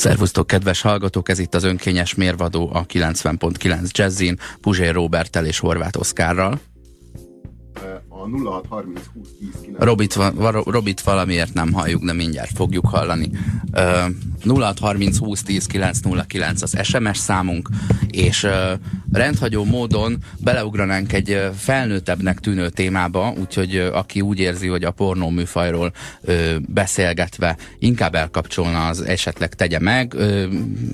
Szervusztok, kedves hallgatók! Ez itt az önkényes mérvadó a 90.9 Jazzin, Puzsér Robertel és Horváth Oszkárral. A 0630 20 10 Robit, va- Robit valamiért nem halljuk, de mindjárt fogjuk hallani. Uh, 0630 20 10 909 az SMS számunk, és uh, rendhagyó módon beleugranánk egy felnőttebbnek tűnő témába, úgyhogy uh, aki úgy érzi, hogy a pornó műfajról uh, beszélgetve inkább elkapcsolna, az esetleg tegye meg. Uh,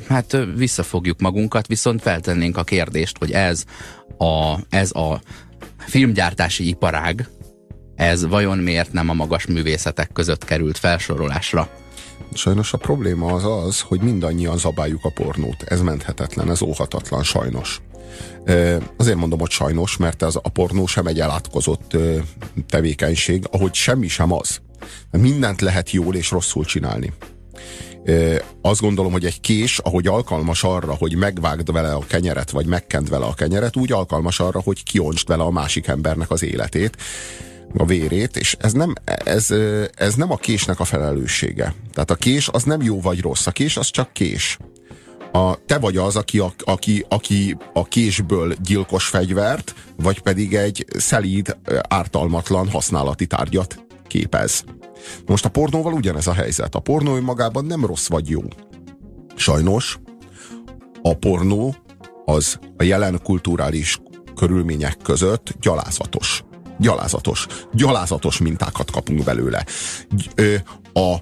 hát uh, visszafogjuk magunkat, viszont feltennénk a kérdést, hogy ez a, ez a filmgyártási iparág, ez vajon miért nem a magas művészetek között került felsorolásra? Sajnos a probléma az az, hogy mindannyian zabáljuk a pornót. Ez menthetetlen, ez óhatatlan, sajnos. Azért mondom, hogy sajnos, mert ez a pornó sem egy elátkozott tevékenység, ahogy semmi sem az. Mindent lehet jól és rosszul csinálni. Azt gondolom, hogy egy kés, ahogy alkalmas arra, hogy megvágd vele a kenyeret, vagy megkend vele a kenyeret, úgy alkalmas arra, hogy kiontsd vele a másik embernek az életét a vérét, és ez nem, ez, ez nem a késnek a felelőssége. Tehát a kés az nem jó vagy rossz, a kés az csak kés. A, te vagy az, aki a, aki, aki a késből gyilkos fegyvert, vagy pedig egy szelíd, ártalmatlan használati tárgyat képez. Most a pornóval ugyanez a helyzet. A pornó önmagában nem rossz vagy jó. Sajnos a pornó az a jelen kulturális körülmények között gyalázatos. Gyalázatos. Gyalázatos mintákat kapunk belőle. A,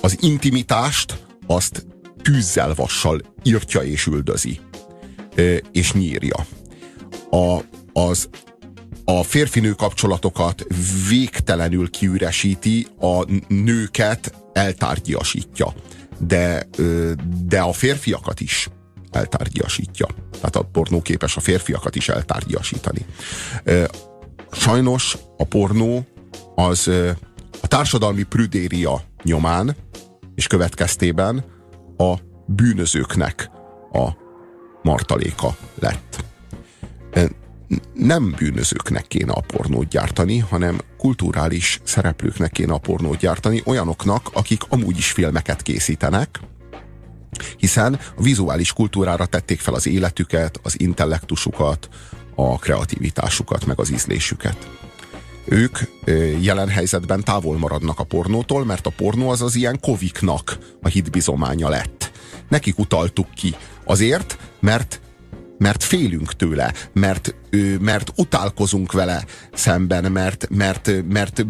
az intimitást azt tűzzel, vassal írtja és üldözi. És nyírja. A, az a férfinő kapcsolatokat végtelenül kiüresíti, a nőket eltárgyasítja. De, de a férfiakat is eltárgyasítja. Tehát a pornó képes a férfiakat is eltárgyasítani. Sajnos a pornó az a társadalmi prüdéria nyomán és következtében a bűnözőknek a martaléka lett nem bűnözőknek kéne a pornót gyártani, hanem kulturális szereplőknek kéne a pornót gyártani, olyanoknak, akik amúgy is filmeket készítenek, hiszen a vizuális kultúrára tették fel az életüket, az intellektusukat, a kreativitásukat, meg az ízlésüket. Ők jelen helyzetben távol maradnak a pornótól, mert a pornó az az ilyen koviknak a hitbizománya lett. Nekik utaltuk ki. Azért, mert mert félünk tőle, mert, mert utálkozunk vele szemben, mert, mert, mert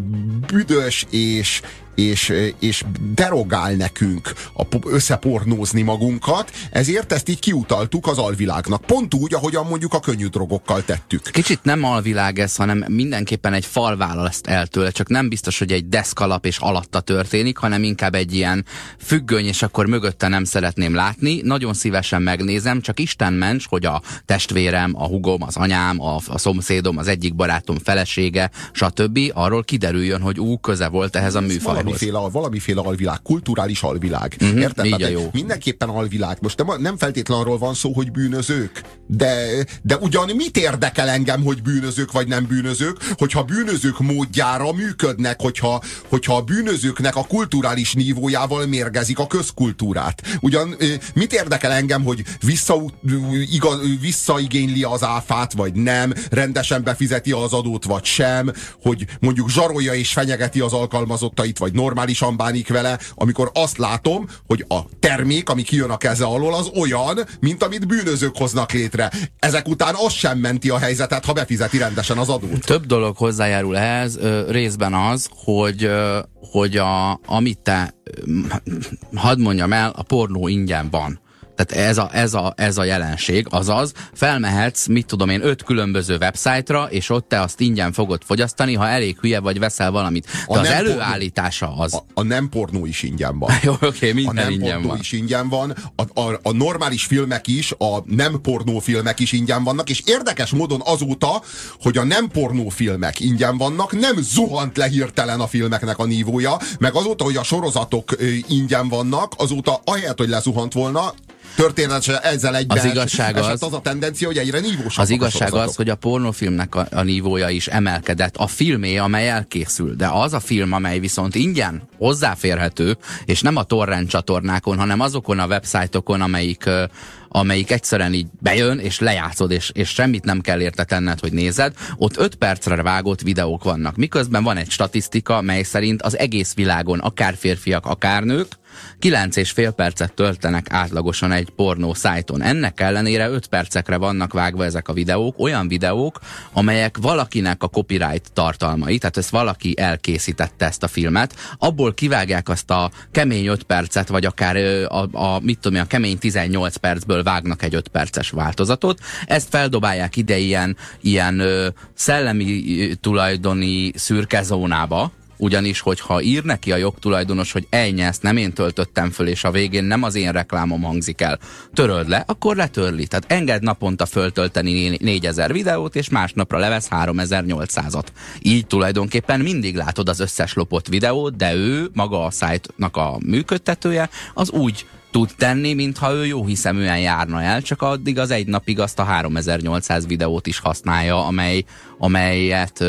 büdös és, és, és derogál nekünk a, összepornózni magunkat, ezért ezt így kiutaltuk az alvilágnak. Pont úgy, ahogyan mondjuk a könnyű drogokkal tettük. Kicsit nem alvilág ez, hanem mindenképpen egy fal választ el tőle, csak nem biztos, hogy egy deszkalap és alatta történik, hanem inkább egy ilyen függöny, és akkor mögötte nem szeretném látni. Nagyon szívesen megnézem, csak Isten ments, hogy a testvérem, a hugom, az anyám, a, a szomszédom, az egyik barátom felesége, stb. arról kiderüljön, hogy ú, köze volt ehhez a műfajhoz valamiféle, valamiféle alvilág, kulturális alvilág. Uh-huh, Érted? Így a jó. Mindenképpen alvilág. Most nem, nem feltétlenül arról van szó, hogy bűnözők, de, de ugyan mit érdekel engem, hogy bűnözők vagy nem bűnözők, hogyha bűnözők módjára működnek, hogyha, hogyha a bűnözőknek a kulturális nívójával mérgezik a közkultúrát. Ugyan mit érdekel engem, hogy vissza, igaz, visszaigényli az áfát, vagy nem, rendesen befizeti az adót, vagy sem, hogy mondjuk zsarolja és fenyegeti az alkalmazottait, vagy normálisan bánik vele, amikor azt látom, hogy a termék, ami kijön a keze alól, az olyan, mint amit bűnözők hoznak létre. Ezek után az sem menti a helyzetet, ha befizeti rendesen az adót. Több dolog hozzájárul ehhez, részben az, hogy, hogy a, amit te, hadd mondjam el, a pornó ingyen van. Tehát ez a, ez, a, ez a jelenség, azaz felmehetsz, mit tudom én, öt különböző websájtra, és ott te azt ingyen fogod fogyasztani, ha elég hülye vagy veszel valamit. De a az előállítása az... A, a nem pornó is ingyen van. Jó, oké, okay, minden a nem ingyen pornó van. is ingyen van, a, a, a normális filmek is, a nem pornó filmek is ingyen vannak, és érdekes módon azóta, hogy a nem pornó filmek ingyen vannak, nem zuhant le hirtelen a filmeknek a nívója, meg azóta, hogy a sorozatok ingyen vannak, azóta ahelyett, hogy lezuhant volna, Történetesen ezzel egyben az igazság az, az a tendencia, hogy egyre nívósabb. Az igazság az, hogy a pornófilmnek a, a nívója is emelkedett. A filmé, amely elkészül, de az a film, amely viszont ingyen hozzáférhető, és nem a torrent csatornákon, hanem azokon a websájtokon, amelyik amelyik egyszerűen így bejön, és lejátszod, és, és semmit nem kell érte tenned, hogy nézed, ott 5 percre vágott videók vannak. Miközben van egy statisztika, mely szerint az egész világon, akár férfiak, akár nők, 9 és fél percet töltenek átlagosan egy pornó szájton. Ennek ellenére 5 percekre vannak vágva ezek a videók, olyan videók, amelyek valakinek a copyright tartalmai, tehát ezt valaki elkészítette ezt a filmet, abból kivágják azt a kemény 5 percet, vagy akár a, a mit tudom, a kemény 18 percből vágnak egy 5 perces változatot, ezt feldobálják ide ilyen, ilyen ö, szellemi tulajdoni szürke zónába, ugyanis, hogyha ír neki a jogtulajdonos, hogy ennyi, ezt nem én töltöttem föl, és a végén nem az én reklámom hangzik el, töröld le, akkor letörli. Tehát enged naponta föltölteni 4000 videót, és másnapra levesz 3800-at. Így tulajdonképpen mindig látod az összes lopott videót, de ő, maga a szájtnak a működtetője, az úgy tud tenni, mintha ő jó hiszeműen járna el, csak addig az egy napig azt a 3800 videót is használja, amely, amelyet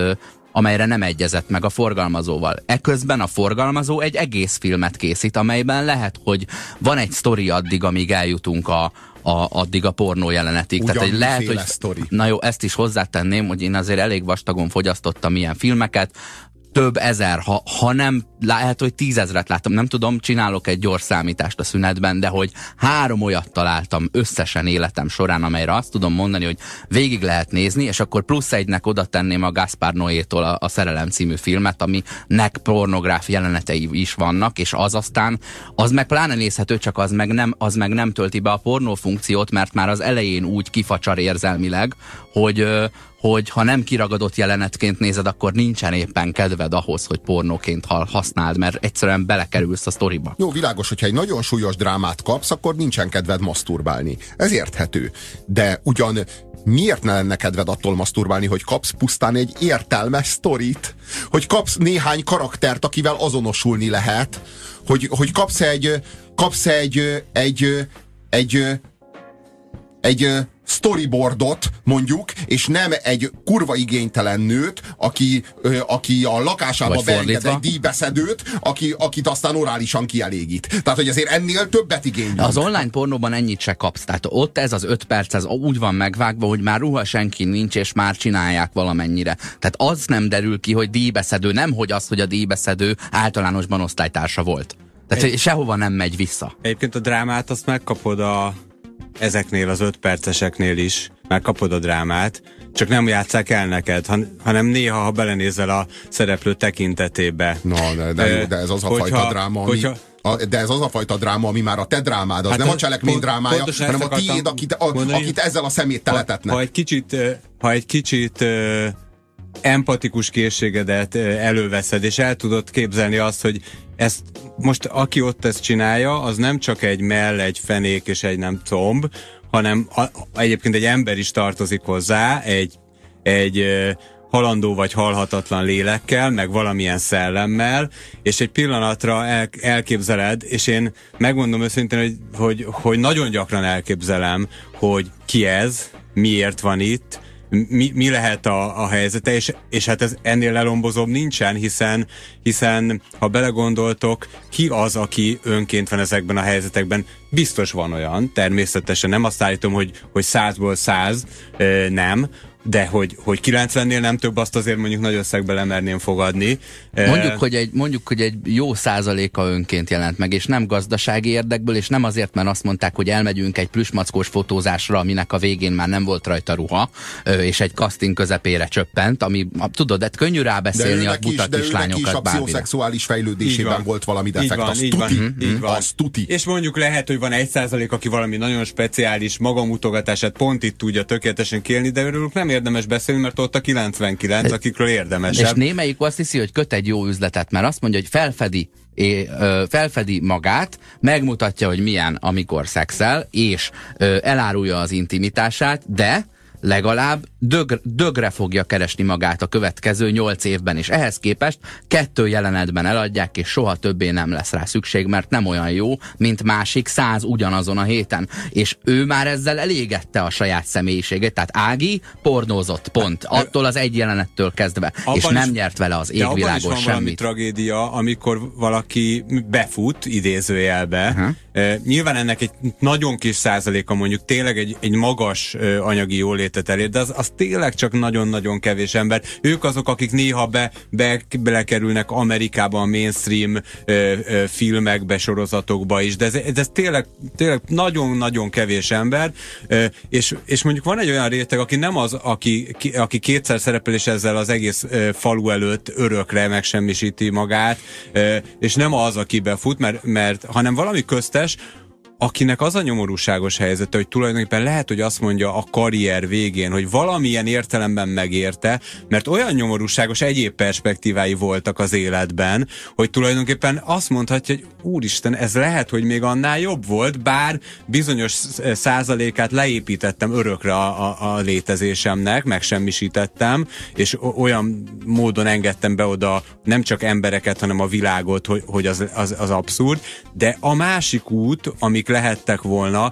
amelyre nem egyezett meg a forgalmazóval. Eközben a forgalmazó egy egész filmet készít, amelyben lehet, hogy van egy sztori addig, amíg eljutunk a, a, addig a pornó jelenetig. Ugyan Tehát, hogy lehet, hogy sztori. Na jó, ezt is hozzátenném, hogy én azért elég vastagon fogyasztottam ilyen filmeket, több ezer, ha, ha nem, lehet, hogy tízezret láttam, nem tudom, csinálok egy gyors számítást a szünetben, de hogy három olyat találtam összesen életem során, amelyre azt tudom mondani, hogy végig lehet nézni, és akkor plusz egynek oda tenném a Gaspar Noé-tól a, a Szerelem című filmet, aminek pornográf jelenetei is vannak, és az aztán, az meg pláne nézhető, csak az meg nem, az meg nem tölti be a pornó funkciót, mert már az elején úgy kifacsar érzelmileg, hogy, hogy ha nem kiragadott jelenetként nézed, akkor nincsen éppen kedved ahhoz, hogy pornóként használd, mert egyszerűen belekerülsz a sztoriba. Jó, világos, hogyha egy nagyon súlyos drámát kapsz, akkor nincsen kedved maszturbálni. Ez érthető. De ugyan miért ne lenne kedved attól maszturbálni, hogy kapsz pusztán egy értelmes sztorit, hogy kapsz néhány karaktert, akivel azonosulni lehet, hogy, hogy kapsz egy, kapsz egy, egy, egy, egy, egy storyboardot mondjuk, és nem egy kurva igénytelen nőt, aki, ö, aki a lakásába beenged egy díjbeszedőt, aki, akit aztán orálisan kielégít. Tehát, hogy azért ennél többet igényel. Az online pornóban ennyit se kapsz. Tehát ott ez az öt perc, ez úgy van megvágva, hogy már ruha senki nincs, és már csinálják valamennyire. Tehát az nem derül ki, hogy díjbeszedő, nem hogy az, hogy a díjbeszedő általánosban osztálytársa volt. Tehát egy, sehova nem megy vissza. Egyébként a drámát azt megkapod a ezeknél az öt perceseknél is már kapod a drámát, csak nem játszák el neked, han, hanem néha, ha belenézel a szereplő tekintetébe. Na, de, de, de ez az a hogyha, fajta dráma, ami... Hogyha, a, de ez az a fajta dráma, ami már a te drámád, az hát nem a cselekmény pont, drámája, hanem a tiéd, akit, a, mondani, akit ezzel a szemét teletetnek. Ha, ha egy kicsit, ha egy kicsit empatikus készségedet előveszed, és el tudod képzelni azt, hogy ezt most aki ott ezt csinálja, az nem csak egy mell, egy fenék és egy nem tomb, hanem a, egyébként egy ember is tartozik hozzá, egy, egy halandó vagy halhatatlan lélekkel, meg valamilyen szellemmel, és egy pillanatra el, elképzeled, és én megmondom őszintén, hogy, hogy, hogy nagyon gyakran elképzelem, hogy ki ez, miért van itt, mi, mi lehet a, a helyzete, és, és hát ez ennél lelombozóbb nincsen, hiszen, hiszen ha belegondoltok, ki az, aki önként van ezekben a helyzetekben, biztos van olyan, természetesen. Nem azt állítom, hogy, hogy százból száz nem, de hogy, hogy 90-nél nem több, azt azért mondjuk nagy összegbe lemerném fogadni. Mondjuk, hogy egy, mondjuk, hogy egy jó százaléka önként jelent meg, és nem gazdasági érdekből, és nem azért, mert azt mondták, hogy elmegyünk egy plüsmackós fotózásra, aminek a végén már nem volt rajta ruha, és egy casting közepére csöppent, ami, tudod, de könnyű rábeszélni a buta is, kislányokat a pszichoszexuális fejlődésében volt valami defekt, van, az, tuti, van, így van. az tuti. És mondjuk lehet, hogy van egy százalék, aki valami nagyon speciális magamutogatását pont itt tudja tökéletesen kérni, de őrülük nem érdemes beszélni, mert ott a 99, akikről érdemes. És némelyik azt hiszi, hogy köt egy jó üzletet, mert azt mondja, hogy felfedi é, ö, felfedi magát, megmutatja, hogy milyen, amikor szexel, és ö, elárulja az intimitását, de legalább dög, dögre fogja keresni magát a következő nyolc évben, és ehhez képest kettő jelenetben eladják, és soha többé nem lesz rá szükség, mert nem olyan jó, mint másik száz ugyanazon a héten. És ő már ezzel elégette a saját személyiségét, tehát Ági pornózott, pont. Attól az egy jelenettől kezdve, abban és nem is, nyert vele az égvilágon semmit. tragédia, amikor valaki befut, idézőjelbe, uh-huh Nyilván ennek egy nagyon kis százaléka mondjuk tényleg egy, egy magas anyagi jólétet elér, de az, az tényleg csak nagyon-nagyon kevés ember. Ők azok, akik néha be, be, belekerülnek Amerikába a mainstream ö, ö, filmekbe, sorozatokba is, de ez, ez tényleg, tényleg nagyon-nagyon kevés ember, ö, és, és mondjuk van egy olyan réteg, aki nem az, aki, ki, aki kétszer szerepel, és ezzel az egész ö, falu előtt örökre megsemmisíti magát, ö, és nem az, aki befut, mert, mert hanem valami köztes, akinek az a nyomorúságos helyzete, hogy tulajdonképpen lehet, hogy azt mondja a karrier végén, hogy valamilyen értelemben megérte, mert olyan nyomorúságos egyéb perspektívái voltak az életben, hogy tulajdonképpen azt mondhatja, hogy úristen, ez lehet, hogy még annál jobb volt, bár bizonyos százalékát leépítettem örökre a, a, a létezésemnek, megsemmisítettem, és olyan módon engedtem be oda nem csak embereket, hanem a világot, hogy, hogy az, az, az abszurd, de a másik út, amik lehettek volna,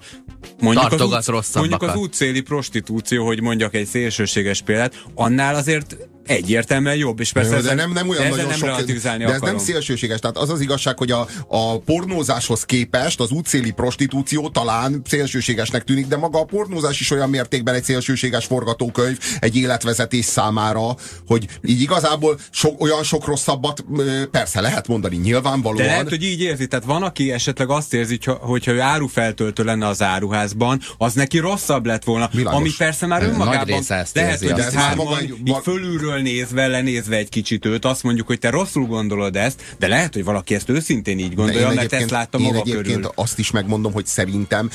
mondjuk az, út, mondjuk az útszéli prostitúció, hogy mondjak egy szélsőséges példát, annál azért egyértelműen jobb, és persze de nem, nem olyan nagyon nem sok, de ez akarom. nem szélsőséges, tehát az az igazság, hogy a, a pornózáshoz képest az útszéli prostitúció talán szélsőségesnek tűnik, de maga a pornózás is olyan mértékben egy szélsőséges forgatókönyv egy életvezetés számára, hogy így igazából so, olyan sok rosszabbat persze lehet mondani, nyilvánvalóan. De lehet, hogy így érzi, tehát van, aki esetleg azt érzi, hogyha ő árufeltöltő lenne az áruházban, az neki rosszabb lett volna, Világos. ami persze már önmagában lehet, hogy ez hárman, így fölülről fölről nézve, lenézve egy kicsit őt, azt mondjuk, hogy te rosszul gondolod ezt, de lehet, hogy valaki ezt őszintén így gondolja, mert ezt látta maga én körül. azt is megmondom, hogy szerintem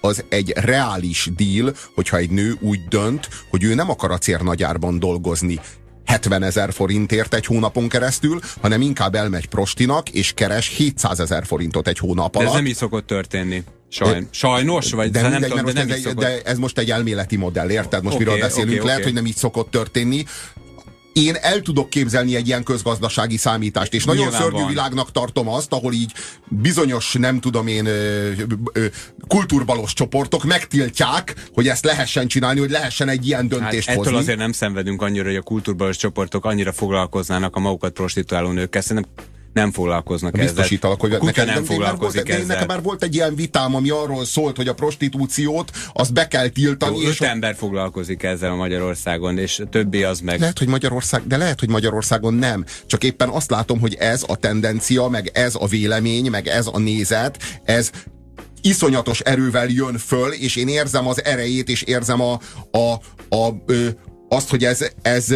az egy reális deal, hogyha egy nő úgy dönt, hogy ő nem akar a cérnagyárban dolgozni, 70 ezer forintért egy hónapon keresztül, hanem inkább elmegy prostinak, és keres 700 ezer forintot egy hónap alatt. De ez nem is szokott történni. Sajn, sajnos, vagy de, mindegy, nem tudom, de, nem ez egy, de ez most egy elméleti modell, érted? Most okay, miről beszélünk? Okay, Lehet, okay. hogy nem így szokott történni én el tudok képzelni egy ilyen közgazdasági számítást, és nagyon Nyilván szörnyű van. világnak tartom azt, ahol így bizonyos, nem tudom én, kultúrbalos csoportok megtiltják, hogy ezt lehessen csinálni, hogy lehessen egy ilyen döntést hát, ettől hozni. azért nem szenvedünk annyira, hogy a kultúrbalos csoportok annyira foglalkoznának a magukat prostituáló nőkkel. Szerintem nem foglalkoznak ezzel. Biztosítalak, hogy nekem, nem foglalkozik volt, ezzel. Nekem már volt egy ilyen vitám, ami arról szólt, hogy a prostitúciót azt be kell tiltani. Jó, és öt ember foglalkozik ezzel a Magyarországon, és többi az meg... Lehet, hogy Magyarország, de lehet, hogy Magyarországon nem. Csak éppen azt látom, hogy ez a tendencia, meg ez a vélemény, meg ez a nézet, ez iszonyatos erővel jön föl, és én érzem az erejét, és érzem a, a, a, a azt, hogy ez, ez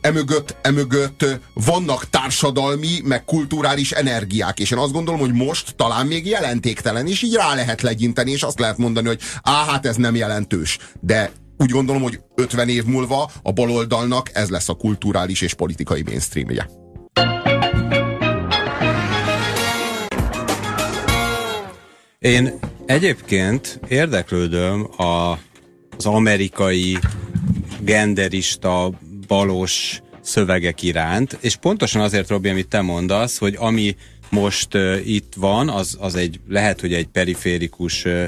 emögött, emögött vannak társadalmi, meg kulturális energiák, és én azt gondolom, hogy most talán még jelentéktelen, és így rá lehet legyinteni, és azt lehet mondani, hogy á, hát ez nem jelentős. De úgy gondolom, hogy 50 év múlva a baloldalnak ez lesz a kulturális és politikai mainstreamje. Én egyébként érdeklődöm a, az amerikai genderista balos szövegek iránt, és pontosan azért, Robi, amit te mondasz, hogy ami most uh, itt van, az, az egy, lehet, hogy egy periférikus uh,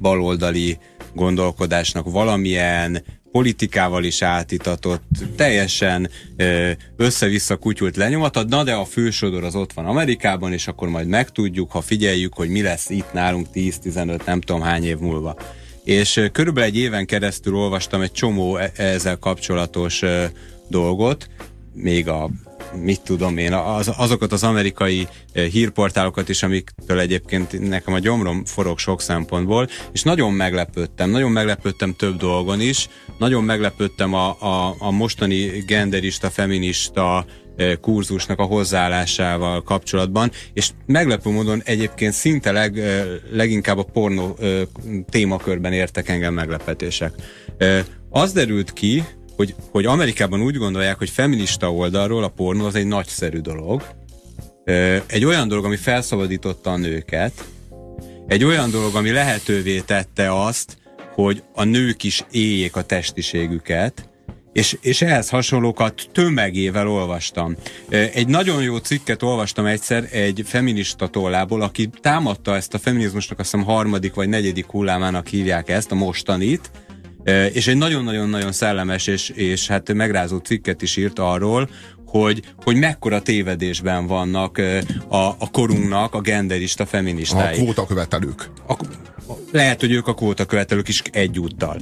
baloldali gondolkodásnak valamilyen politikával is átitatott, teljesen össze-vissza kutyult lenyomata, na de a fősodor az ott van Amerikában, és akkor majd megtudjuk, ha figyeljük, hogy mi lesz itt nálunk 10-15, nem tudom hány év múlva és körülbelül egy éven keresztül olvastam egy csomó e- ezzel kapcsolatos dolgot, még a mit tudom én, az, azokat az amerikai hírportálokat is, amiktől egyébként nekem a gyomrom forog sok szempontból, és nagyon meglepődtem, nagyon meglepődtem több dolgon is, nagyon meglepődtem a, a, a mostani genderista, feminista kurzusnak a hozzáállásával kapcsolatban, és meglepő módon egyébként szinte leg, leginkább a pornó témakörben értek engem meglepetések. Az derült ki, hogy, hogy Amerikában úgy gondolják, hogy feminista oldalról a pornó az egy nagyszerű dolog, egy olyan dolog, ami felszabadította a nőket, egy olyan dolog, ami lehetővé tette azt, hogy a nők is éljék a testiségüket, és, és ehhez hasonlókat tömegével olvastam. Egy nagyon jó cikket olvastam egyszer egy feminista tollából, aki támadta ezt a feminizmusnak, azt hiszem harmadik vagy negyedik hullámának hívják ezt, a mostanit, és egy nagyon-nagyon-nagyon szellemes és, és hát megrázó cikket is írt arról, hogy, hogy mekkora tévedésben vannak a, a korunknak a genderista feministái. A kvóta követelők. A, lehet, hogy ők a kvóta követelők is egyúttal.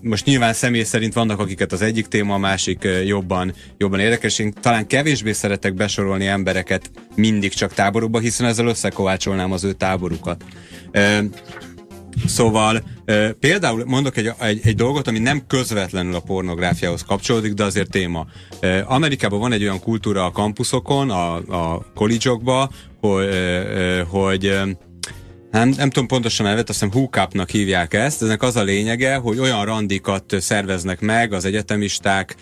Most nyilván személy szerint vannak, akiket az egyik téma, a másik jobban, jobban érdekes. Én talán kevésbé szeretek besorolni embereket mindig csak táborukba, hiszen ezzel összekovácsolnám az ő táborukat. Szóval e, például mondok egy, egy, egy dolgot, ami nem közvetlenül a pornográfiához kapcsolódik, de azért téma. E, Amerikában van egy olyan kultúra a kampuszokon, a, a college hogy, e, hogy nem, nem tudom pontosan elvet, azt hiszem hookup hívják ezt. Ennek az a lényege, hogy olyan randikat szerveznek meg az egyetemisták,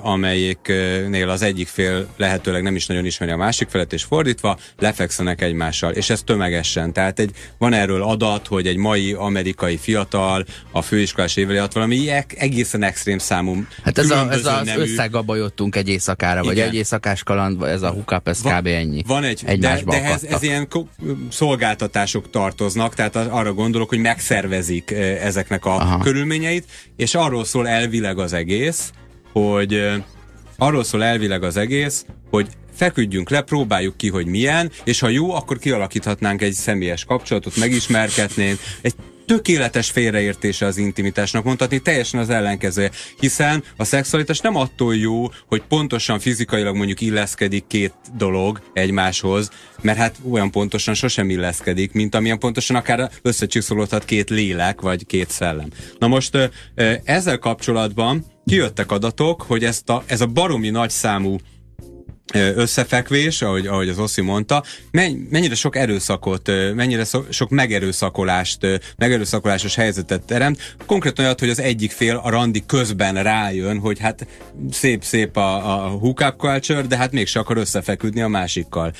amelyiknél az egyik fél lehetőleg nem is nagyon ismeri a másik felet, és fordítva lefekszenek egymással, és ez tömegesen. Tehát egy, van erről adat, hogy egy mai amerikai fiatal a főiskolás éveli alatt valami egészen extrém számú Hát ez, a, ez az nemű... összegabajottunk egy éjszakára, vagy egy éjszakás kaland, ez a hookup, ez van, kb. ennyi. Van egy, de, de ez, ez ilyen szolgáltatások tartoznak, tehát arra gondolok, hogy megszervezik ezeknek a Aha. körülményeit, és arról szól elvileg az egész, hogy arról szól elvileg az egész, hogy feküdjünk le, próbáljuk ki, hogy milyen, és ha jó, akkor kialakíthatnánk egy személyes kapcsolatot, megismerkednénk, egy tökéletes félreértése az intimitásnak, mondhatni teljesen az ellenkezője, hiszen a szexualitás nem attól jó, hogy pontosan fizikailag mondjuk illeszkedik két dolog egymáshoz, mert hát olyan pontosan sosem illeszkedik, mint amilyen pontosan akár összecsiszolódhat két lélek, vagy két szellem. Na most ezzel kapcsolatban kijöttek adatok, hogy ezt a, ez a baromi nagy számú összefekvés, ahogy, ahogy az Oszi mondta, mennyire sok erőszakot, mennyire sok megerőszakolást, megerőszakolásos helyzetet teremt. Konkrétan olyat, hogy az egyik fél a randi közben rájön, hogy hát szép-szép a, a hookup culture, de hát mégse akar összefeküdni a másikkal.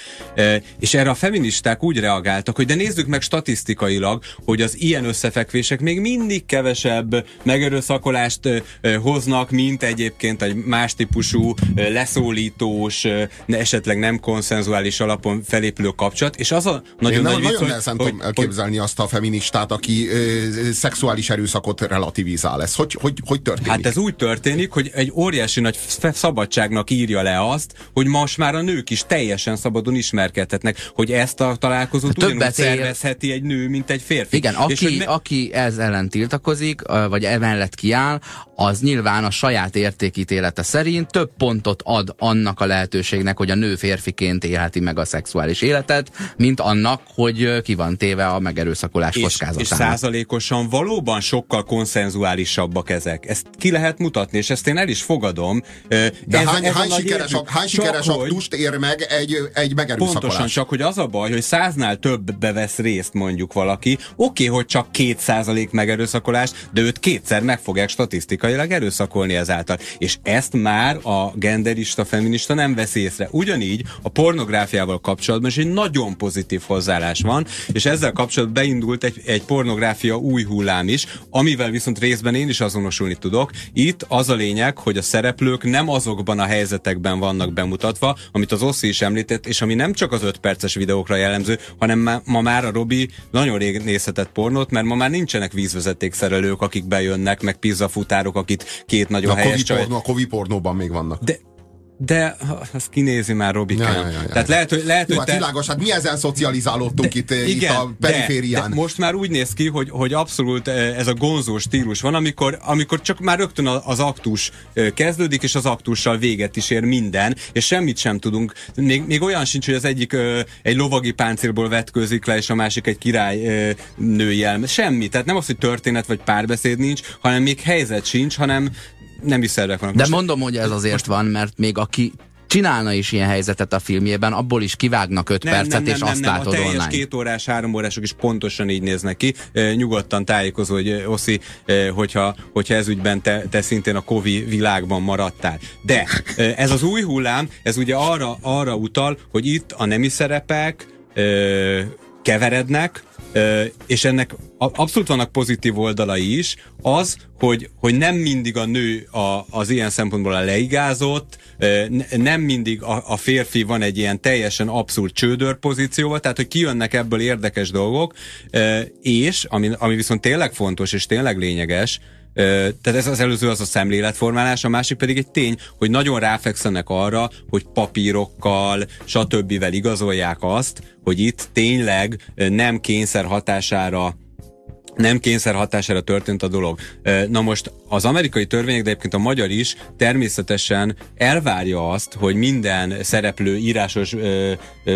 És erre a feministák úgy reagáltak, hogy de nézzük meg statisztikailag, hogy az ilyen összefekvések még mindig kevesebb megerőszakolást hoznak, mint egyébként egy más típusú leszólítós, ne esetleg nem konszenzuális alapon felépülő kapcsolat, és az a nagyon Én nagy vicc, nagyon nehezen tudom elképzelni azt a feministát, aki ö, szexuális erőszakot relativizál. Ez hogy, hogy, hogy történik? Hát ez úgy történik, hogy egy óriási nagy szabadságnak írja le azt, hogy most már a nők is teljesen szabadon ismerkedhetnek, hogy ezt a találkozót hát ugyanúgy szervezheti egy nő, mint egy férfi. Igen, aki, és hogy aki ez ellen tiltakozik, vagy emellett kiáll, az nyilván a saját értékítélete szerint több pontot ad annak a lehetőségnek, lehetőségnek, hogy a nő férfiként élheti meg a szexuális életet, mint annak, hogy ki van téve a megerőszakolás és, kockázatának. És százalékosan valóban sokkal konszenzuálisabbak ezek. Ezt ki lehet mutatni, és ezt én el is fogadom. De ez, hány, ez hány, sikeres, a, hány sikeres aktust ér meg egy, egy megerőszakolás? Pontosan, csak hogy az a baj, hogy száznál több bevesz részt mondjuk valaki, oké, okay, hogy csak két százalék megerőszakolás, de őt kétszer meg fogják statisztikailag erőszakolni ezáltal. És ezt már a genderista, feminista nem vesz észre. Ugyanígy a pornográfiával kapcsolatban is egy nagyon pozitív hozzáállás van, és ezzel kapcsolatban beindult egy, egy pornográfia új hullám is, amivel viszont részben én is azonosulni tudok. Itt az a lényeg, hogy a szereplők nem azokban a helyzetekben vannak bemutatva, amit az Oszi is említett, és ami nem csak az 5 perces videókra jellemző, hanem ma, ma már a Robi nagyon rég nézhetett pornót, mert ma már nincsenek vízvezetékszerelők, akik bejönnek, meg pizzafutárok, akit két nagyon De helyes a csaj... Pornó, a Kovi pornóban még vannak. De de azt kinézi már Robikám. Ja, ja, ja, ja. Tehát lehet, hogy, lehet, Jó, hogy hát te... világos, hát mi ezen szocializálódtunk de, itt, igen, itt a periférián. De, de most már úgy néz ki, hogy, hogy abszolút eh, ez a gonzó stílus van, amikor, amikor csak már rögtön az aktus eh, kezdődik, és az aktussal véget is ér minden, és semmit sem tudunk. Még, még olyan sincs, hogy az egyik eh, egy lovagi páncélból vetkőzik le, és a másik egy király női elme. Semmi. Tehát nem az, hogy történet vagy párbeszéd nincs, hanem még helyzet sincs, hanem nem is szervek vannak. De most mondom, hogy ez azért most... van, mert még aki csinálna is ilyen helyzetet a filmjében, abból is kivágnak 5 percet, nem, és nem, azt nem, látod a online. két órás, három órások is pontosan így néznek ki. E, nyugodtan tájékozó, hogy Oszi, e, hogyha, hogyha ez ügyben te, te szintén a Kovi világban maradtál. De e, ez az új hullám, ez ugye arra, arra utal, hogy itt a nemi szerepek, keverednek, és ennek abszolút vannak pozitív oldalai is, az, hogy, hogy nem mindig a nő a, az ilyen szempontból a leigázott, nem mindig a, a férfi van egy ilyen teljesen abszurd csődör pozícióval, tehát hogy kijönnek ebből érdekes dolgok, és ami, ami viszont tényleg fontos és tényleg lényeges, tehát ez az előző az a szemléletformálás, a másik pedig egy tény, hogy nagyon ráfekszenek arra, hogy papírokkal, stb. igazolják azt, hogy itt tényleg nem kényszer hatására nem kényszer hatására történt a dolog. Na most az amerikai törvények, de egyébként a magyar is természetesen elvárja azt, hogy minden szereplő írásos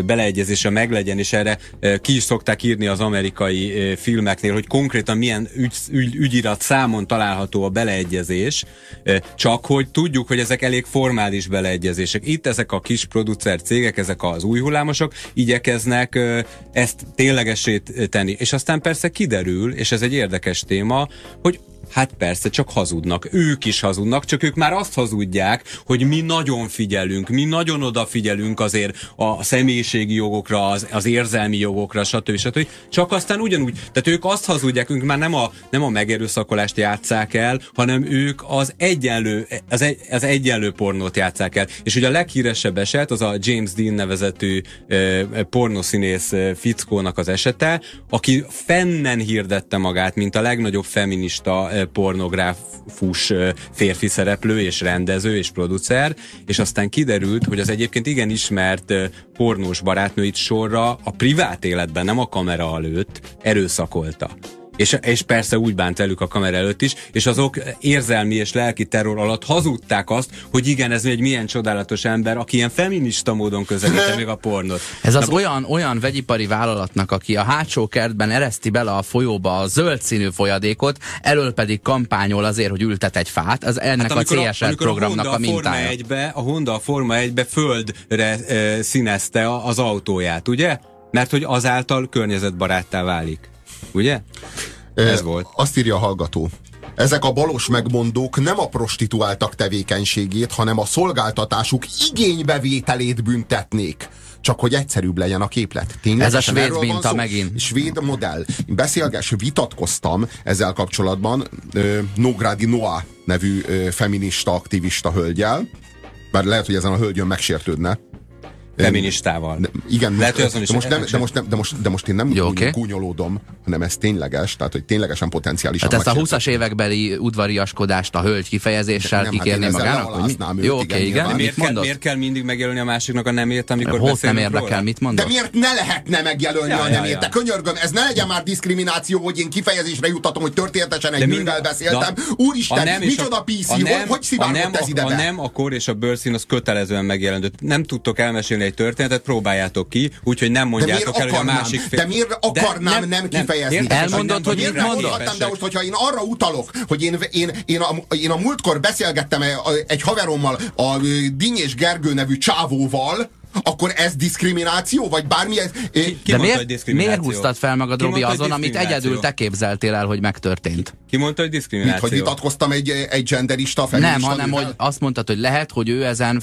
beleegyezése meglegyen, és erre ki is szokták írni az amerikai filmeknél, hogy konkrétan milyen ügy, ügy, ügyirat számon található a beleegyezés, csak hogy tudjuk, hogy ezek elég formális beleegyezések. Itt ezek a kis producer cégek, ezek az új hullámosok igyekeznek ezt ténylegesé tenni. És aztán persze kiderül, és ez egy érdekes téma, hogy Hát persze, csak hazudnak. Ők is hazudnak, csak ők már azt hazudják, hogy mi nagyon figyelünk, mi nagyon odafigyelünk azért a személyiségi jogokra, az, az érzelmi jogokra, stb. stb. Csak aztán ugyanúgy, tehát ők azt hazudják, ők már nem a, nem a megerőszakolást játszák el, hanem ők az egyenlő, az, egy, az egyenlő pornót játszák el. És ugye a leghíresebb eset az a James Dean nevezetű eh, pornoszínész fickónak az esete, aki fennen hirdette magát, mint a legnagyobb feminista pornográfus férfi szereplő és rendező és producer, és aztán kiderült, hogy az egyébként igen ismert pornós barátnőit sorra a privát életben, nem a kamera előtt erőszakolta és, és persze úgy bánt velük a kamera előtt is, és azok érzelmi és lelki terror alatt hazudták azt, hogy igen, ez egy milyen csodálatos ember, aki ilyen feminista módon közelíti még a pornot. Ez az Na, olyan, olyan vegyipari vállalatnak, aki a hátsó kertben ereszti bele a folyóba a zöld színű folyadékot, elől pedig kampányol azért, hogy ültet egy fát, az ennek hát a CSR programnak a, a mintája. A, egybe, a Honda a Forma 1-be földre e, színezte az autóját, ugye? Mert hogy azáltal környezetbaráttá válik. Ugye? Ez volt. Azt írja a hallgató. Ezek a balos megmondók nem a prostituáltak tevékenységét, hanem a szolgáltatásuk igénybevételét büntetnék csak hogy egyszerűbb legyen a képlet. Tényleg, Ez a svéd minta megint. Svéd modell. Beszélges, vitatkoztam ezzel kapcsolatban Nógrádi Noah nevű feminista, aktivista hölgyel, bár lehet, hogy ezen a hölgyön megsértődne, feministával. De, igen, Lehet, most, hogy de, most nem, de, most nem, de, most, de most én nem Jó, okay. gúnyolódom, hanem ez tényleges, tehát hogy ténylegesen potenciálisan Hát ezt a 20-as évekbeli udvariaskodást a hölgy kifejezéssel nem, kikérni hát magának? Hogy mi? Jó, oké, okay, igen. igen. Miért, kell, miért kell mindig megjelölni a másiknak a nemét, amikor Hol nem érdekel, róla? mit mondod? De miért ne lehetne megjelölni ja, a nemét? Ja, ja. De könyörgöm, ez ne legyen már diszkrimináció, hogy én kifejezésre jutatom, hogy történetesen egy nővel beszéltem. Úristen, micsoda PC, hogy szivárgott ez ide A nem, a kor és a bőrszín az kötelezően megjelent. Nem tudtok elmesélni egy történetet, próbáljátok ki, úgyhogy nem mondjátok el, hogy a másik fél... De miért akarnám de nem, nem kifejezni? Nem, elmondod, hogy mit mondod? De most, hogyha én arra utalok, hogy én, én, én, a, én a múltkor beszélgettem egy haverommal, a Dinyés Gergő nevű csávóval, akkor ez diszkrimináció, vagy bármilyen... Ki, ki De miért, miért húztad fel magad, Robi, azon, amit egyedül te képzeltél el, hogy megtörtént? Ki mondta, hogy diszkrimináció? Mint, hogy vitatkoztam egy, egy genderista, feminista Nem, hanem, hogy azt mondtad, hogy lehet, hogy ő ezen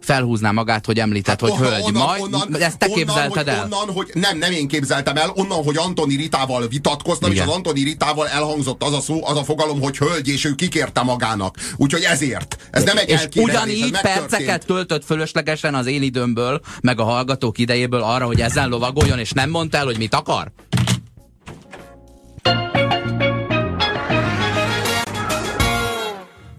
felhúzná magát, hogy említett, hát, hogy hölgy. Onnan, Majd, onnan, ezt te onnan, képzelted el? Onnan, hogy nem, nem én képzeltem el, onnan, hogy Antoni Ritával vitatkoztam, Igen. és az Antoni Ritával elhangzott az a szó, az a fogalom, hogy hölgy, és ő kikérte magának. Úgyhogy ezért. Ez nem egy És ugyanígy perceket töltött fölöslegesen az én időmből, meg a hallgatók idejéből arra, hogy ezzel lovagoljon, és nem mondta el, hogy mit akar?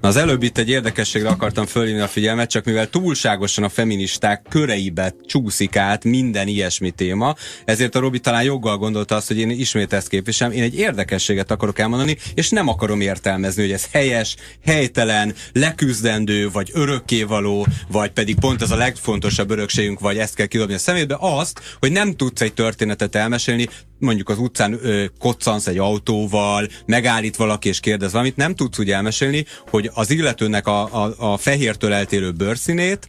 Na az előbb itt egy érdekességre akartam fölhívni a figyelmet, csak mivel túlságosan a feministák köreibe csúszik át minden ilyesmi téma, ezért a Robi talán joggal gondolta azt, hogy én ismét ezt képviselem. Én egy érdekességet akarok elmondani, és nem akarom értelmezni, hogy ez helyes, helytelen, leküzdendő, vagy örökkévaló, vagy pedig pont ez a legfontosabb örökségünk, vagy ezt kell kidobni a szemétbe, azt, hogy nem tudsz egy történetet elmesélni, mondjuk az utcán ö, koccansz egy autóval, megállít valaki és kérdez valamit, nem tudsz úgy elmesélni, hogy az illetőnek a, a, a fehértől eltérő bőrszínét,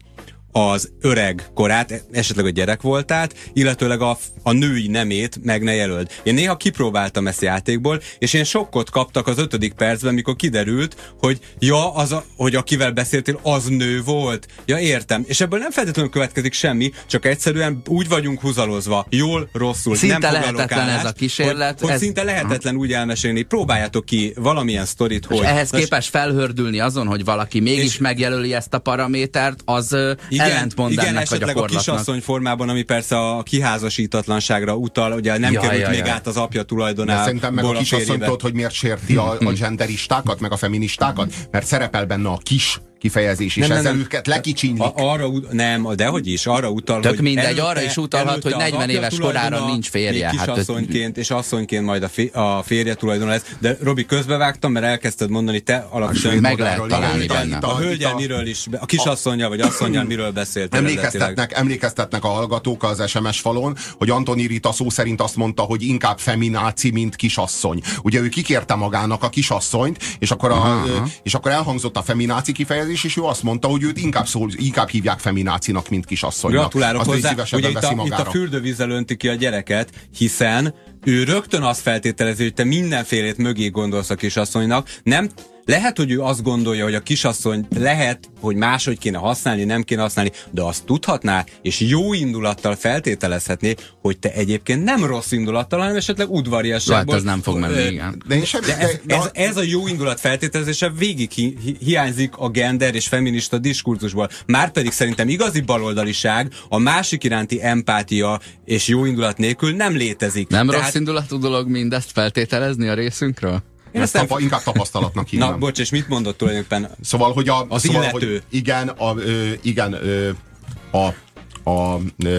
az öreg korát, esetleg a gyerek voltát, illetőleg a, a női nemét meg ne jelöld. Én néha kipróbáltam ezt játékból, és én sokkot kaptak az ötödik percben, mikor kiderült, hogy ja, az a, hogy akivel beszéltél, az nő volt. Ja, értem. És ebből nem feltétlenül következik semmi, csak egyszerűen úgy vagyunk húzalozva, jól, rosszul. Szinte nem lehetetlen állást, ez a kísérlet. Hogy, hogy ez... szinte lehetetlen úgy elmesélni. Próbáljátok ki valamilyen sztorit, hogy... És ehhez képes felhördülni azon, hogy valaki mégis és... megjelöli ezt a paramétert, az igen, ellentmond igen, esetleg a, a kisasszony formában, ami persze a kiházasítatlanságra utal, ugye nem ja, került ja, még ja. át az apja tulajdonából. Szerintem meg a, a kisasszony tudod, hogy miért sérti a, a genderistákat, meg a feministákat, mert szerepel benne a kis kifejezés, és nem, ezzel nem, őket lekicsinylik. Arra, nem, dehogy is, arra utal, Tök hogy mindegy, előtte, arra is utalhat, hogy 40 éves korára nincs férje. Hát, kisasszonyként, és asszonyként majd a, fi, a férje tulajdon lesz. De Robi, közbevágtam, mert elkezdted mondani, te alapvetően... Meg lehet találni benne. A hölgyel miről is, a kisasszonyja vagy asszonyjal miről beszélt. Emlékeztetnek, emlékeztetnek a hallgatók az SMS falon, hogy Antoni Rita szó szerint azt mondta, hogy inkább femináci, mint kisasszony. Ugye ő kikérte magának a kisasszonyt, és akkor, a, és akkor elhangzott a femináci kifejezés, és ő azt mondta, hogy őt inkább, szól, inkább hívják feminácinak, mint kisasszonynak. Gratulálok azt hozzá. Ugye itt a, itt a fürdővízzel önti ki a gyereket, hiszen ő rögtön azt feltételezi, hogy te mindenfélét mögé gondolsz a kisasszonynak, nem lehet, hogy ő azt gondolja, hogy a kisasszony lehet, hogy máshogy kéne használni, nem kéne használni, de azt tudhatná, és jó indulattal feltételezhetné, hogy te egyébként nem rossz indulattal, hanem esetleg udvariasságból. Hát ez nem fog menni, igen. De, sem, de ez, ez, ez, a jó indulat feltételezése végig hi, hi, hiányzik a gender és feminista diskurzusból. Márpedig szerintem igazi baloldaliság, a másik iránti empátia és jó indulat nélkül nem létezik. Nem Tehát... rossz indulatú dolog mindezt feltételezni a részünkről? Én ezt tapa, inkább tapasztalatnak hívnám. Na, bocs, és mit mondott tulajdonképpen? Szóval, hogy a, az szóval, illető. Hogy igen, a, ö, igen, ö, a a,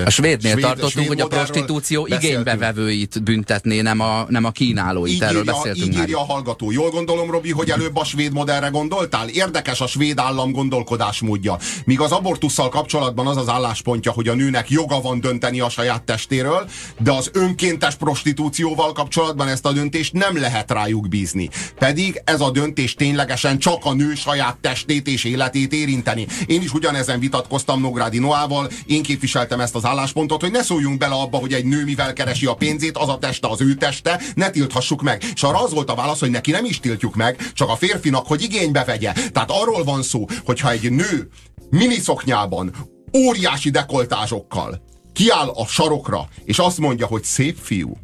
a svédnél svéd, tartottunk, svéd hogy a prostitúció igénybevevőit büntetné, nem a, nem a kínálóit. Így Erről írja, beszéltünk így írja a hallgató. Jól gondolom, Robi, hogy előbb a svéd modellre gondoltál? Érdekes a svéd állam gondolkodásmódja. Míg az abortussal kapcsolatban az az álláspontja, hogy a nőnek joga van dönteni a saját testéről, de az önkéntes prostitúcióval kapcsolatban ezt a döntést nem lehet rájuk bízni. Pedig ez a döntés ténylegesen csak a nő saját testét és életét érinteni. Én is ugyanezen vitatkoztam Nográdi Noával, én képviseltem ezt az álláspontot, hogy ne szóljunk bele abba, hogy egy nő mivel keresi a pénzét, az a teste az ő teste, ne tilthassuk meg. És arra az volt a válasz, hogy neki nem is tiltjuk meg, csak a férfinak, hogy igénybe vegye. Tehát arról van szó, hogyha egy nő miniszoknyában, óriási dekoltázsokkal kiáll a sarokra, és azt mondja, hogy szép fiú,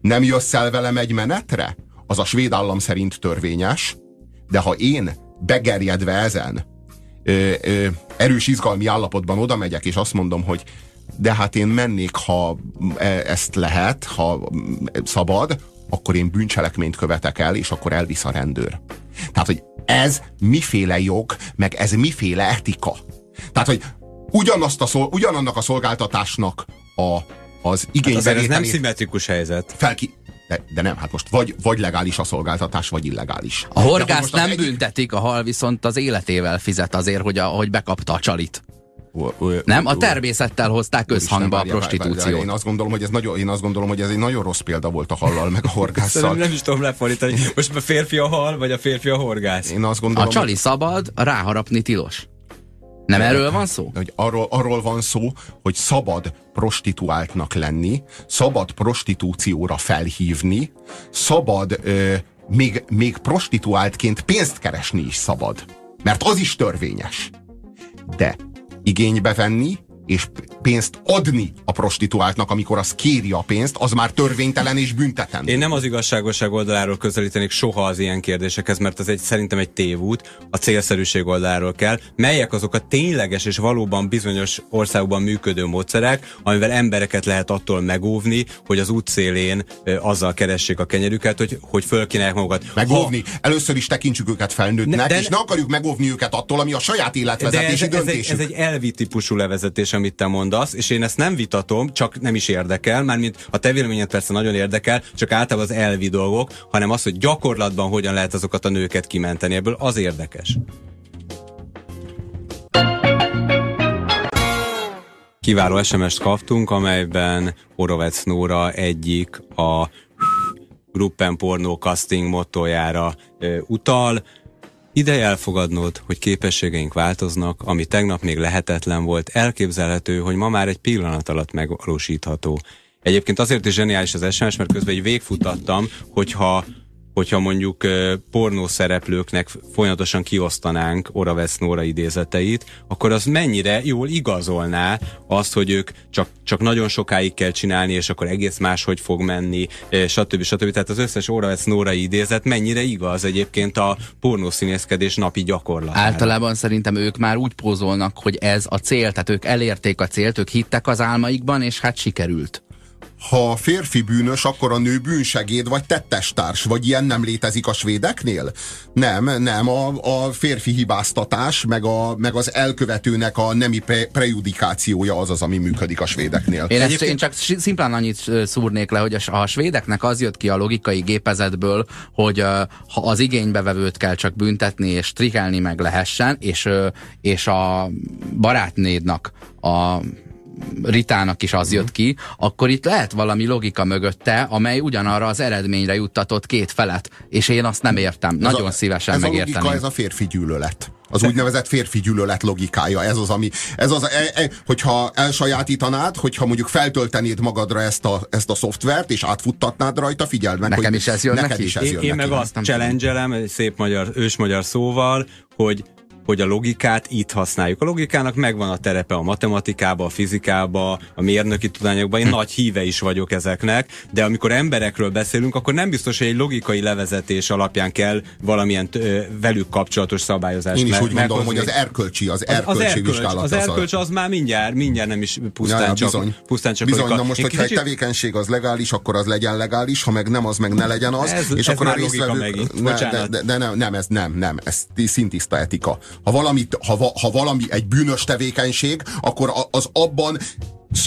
nem jössz el velem egy menetre? Az a svéd állam szerint törvényes, de ha én begerjedve ezen ö, ö, erős izgalmi állapotban oda megyek, és azt mondom, hogy de hát én mennék, ha e, ezt lehet, ha szabad, akkor én bűncselekményt követek el, és akkor elvisz a rendőr. Tehát, hogy ez miféle jog, meg ez miféle etika. Tehát, hogy ugyanazt a szol, ugyanannak a szolgáltatásnak a, az igénybevételét... Hát ez nem szimmetrikus helyzet. Felki, de, de nem, hát most vagy, vagy legális a szolgáltatás, vagy illegális. A horgász nem egyik... büntetik, a hal viszont az életével fizet azért, hogy, a, hogy bekapta a csalit. Nem, a természettel hozták összhangba a prostitúciót. Én azt gondolom, hogy ez nagyon, én azt gondolom, hogy ez egy nagyon rossz példa volt a hallal, meg a horgásszal. nem is tudom lefordítani. Most a férfi a hal, vagy a férfi a horgász. Én azt gondolom, a csali szabad, ráharapni tilos. Nem erről van szó? Hogy arról, arról van szó, hogy szabad prostituáltnak lenni, szabad prostitúcióra felhívni, szabad ö, még, még prostituáltként pénzt keresni is szabad. Mert az is törvényes. De igénybe venni, és pénzt adni a prostituáltnak, amikor az kéri a pénzt, az már törvénytelen és büntetlen. Én nem az igazságosság oldaláról közelítenék soha az ilyen kérdésekhez, mert ez egy, szerintem egy tévút, a célszerűség oldaláról kell. Melyek azok a tényleges és valóban bizonyos országokban működő módszerek, amivel embereket lehet attól megóvni, hogy az útszélén azzal keressék a kenyerüket, hogy, hogy fölkínálják magukat. Megóvni? Ha... Először is tekintsük őket felnőttnek, ne, de, és ne akarjuk megóvni őket attól, ami a saját életvezetési de ez, döntésük. Ez egy, ez egy elvi típusú levezetés, amit te mondasz, és én ezt nem vitatom, csak nem is érdekel, mármint a te véleményed persze nagyon érdekel, csak általában az elvi dolgok, hanem az, hogy gyakorlatban hogyan lehet azokat a nőket kimenteni ebből, az érdekes. Kiváló SMS-t kaptunk, amelyben Orovec Nóra egyik a Gruppen Porno Casting mottojára utal, Ideje elfogadnod, hogy képességeink változnak, ami tegnap még lehetetlen volt, elképzelhető, hogy ma már egy pillanat alatt megvalósítható. Egyébként azért is zseniális az SMS, mert közben egy végfutattam, hogyha hogyha mondjuk pornó szereplőknek folyamatosan kiosztanánk Oravesz Nóra idézeteit, akkor az mennyire jól igazolná azt, hogy ők csak, csak nagyon sokáig kell csinálni, és akkor egész máshogy fog menni, stb. stb. Tehát az összes Oravesz Nóra idézet mennyire igaz egyébként a pornószínészkedés napi gyakorlatára. Általában szerintem ők már úgy pózolnak, hogy ez a cél, tehát ők elérték a célt, ők hittek az álmaikban, és hát sikerült ha a férfi bűnös, akkor a nő bűnsegéd vagy tettestárs, vagy ilyen nem létezik a svédeknél? Nem, nem, a, a férfi hibáztatás, meg, a, meg az elkövetőnek a nemi pre, prejudikációja az az, ami működik a svédeknél. Én, ezt, én csak szimplán annyit szúrnék le, hogy a, a svédeknek az jött ki a logikai gépezetből, hogy ha az igénybevevőt kell csak büntetni és trikelni meg lehessen, és, és a barátnédnak a Ritának is az jött ki, akkor itt lehet valami logika mögötte, amely ugyanarra az eredményre juttatott két felet, és én azt nem értem. Ez Nagyon a, szívesen ez megértem. A logika, ez a férfi gyűlölet. Az úgynevezett férfi gyűlölet logikája. Ez az, ami, ez az, e, e, hogyha elsajátítanád, hogyha mondjuk feltöltenéd magadra ezt a, ezt a szoftvert, és átfuttatnád rajta, figyeld meg, Nekem hogy is ez jön neked neki. is ez én, jön én neki. meg azt challenge szép magyar, ős magyar szóval, hogy hogy a logikát itt használjuk. A logikának megvan a terepe a matematikába, a fizikába, a mérnöki tudományokban. Én hm. nagy híve is vagyok ezeknek, de amikor emberekről beszélünk, akkor nem biztos, hogy egy logikai levezetés alapján kell valamilyen ö, velük kapcsolatos szabályozást Én is meg, úgy gondolom, hogy az erkölcsi, az erkölcsi az, az erkölcs, vizsgálat. Az erkölcs az már mindjárt, mindjárt nem is pusztán ja, ja, bizony. csak, pusztán csak bizony, na most, hogyha kicsit... egy tevékenység az legális, akkor az legyen legális, ha meg nem, az meg ne legyen az. Ez, és ez akkor a résztvevők... Ne, de, de, de, nem, nem, ez nem, nem, ez szintiszta etika. Ha valamit, ha ha valami egy bűnös tevékenység, akkor az abban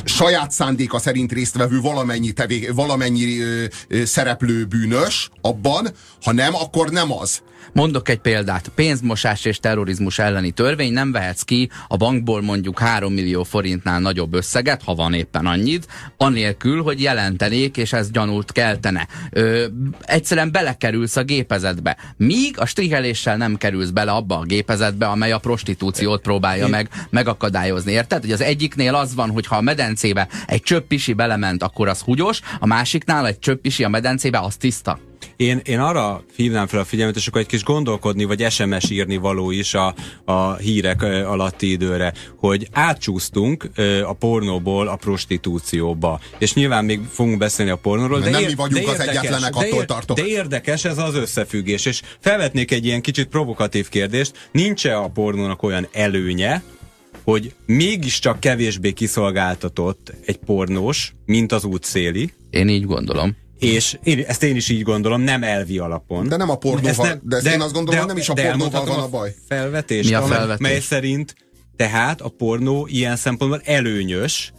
saját szándéka szerint résztvevő valamennyi, tevé, valamennyi ö, ö, szereplő bűnös abban, ha nem, akkor nem az. Mondok egy példát. Pénzmosás és terrorizmus elleni törvény nem vehetsz ki a bankból mondjuk 3 millió forintnál nagyobb összeget, ha van éppen annyit, anélkül, hogy jelentenék, és ez gyanút keltene. Ö, egyszerűen belekerülsz a gépezetbe. Míg a striheléssel nem kerülsz bele abba a gépezetbe, amely a prostitúciót próbálja meg megakadályozni. Érted? Hogy az egyiknél az van, hogy ha a medencébe egy csöppisi belement, akkor az húgyos, a másiknál egy csöppisi a medencébe, az tiszta. Én, én arra hívnám fel a figyelmet, és akkor egy kis gondolkodni, vagy SMS írni való is a, a hírek alatti időre, hogy átcsúsztunk a pornóból a prostitúcióba. És nyilván még fogunk beszélni a pornóról, de, nem ér, mi vagyunk de az érdekes, egyetlenek, de, attól tartok. De érdekes ez az összefüggés, és felvetnék egy ilyen kicsit provokatív kérdést, nincs-e a pornónak olyan előnye, hogy mégiscsak kevésbé kiszolgáltatott egy pornós, mint az útszéli. Én így gondolom. És én, ezt én is így gondolom, nem elvi alapon. De nem a pornóval, nem, de, de én azt gondolom, de, nem is a pornóval van a baj. Felvetés, Mi a felvetés? Mely szerint tehát a pornó ilyen szempontból előnyös.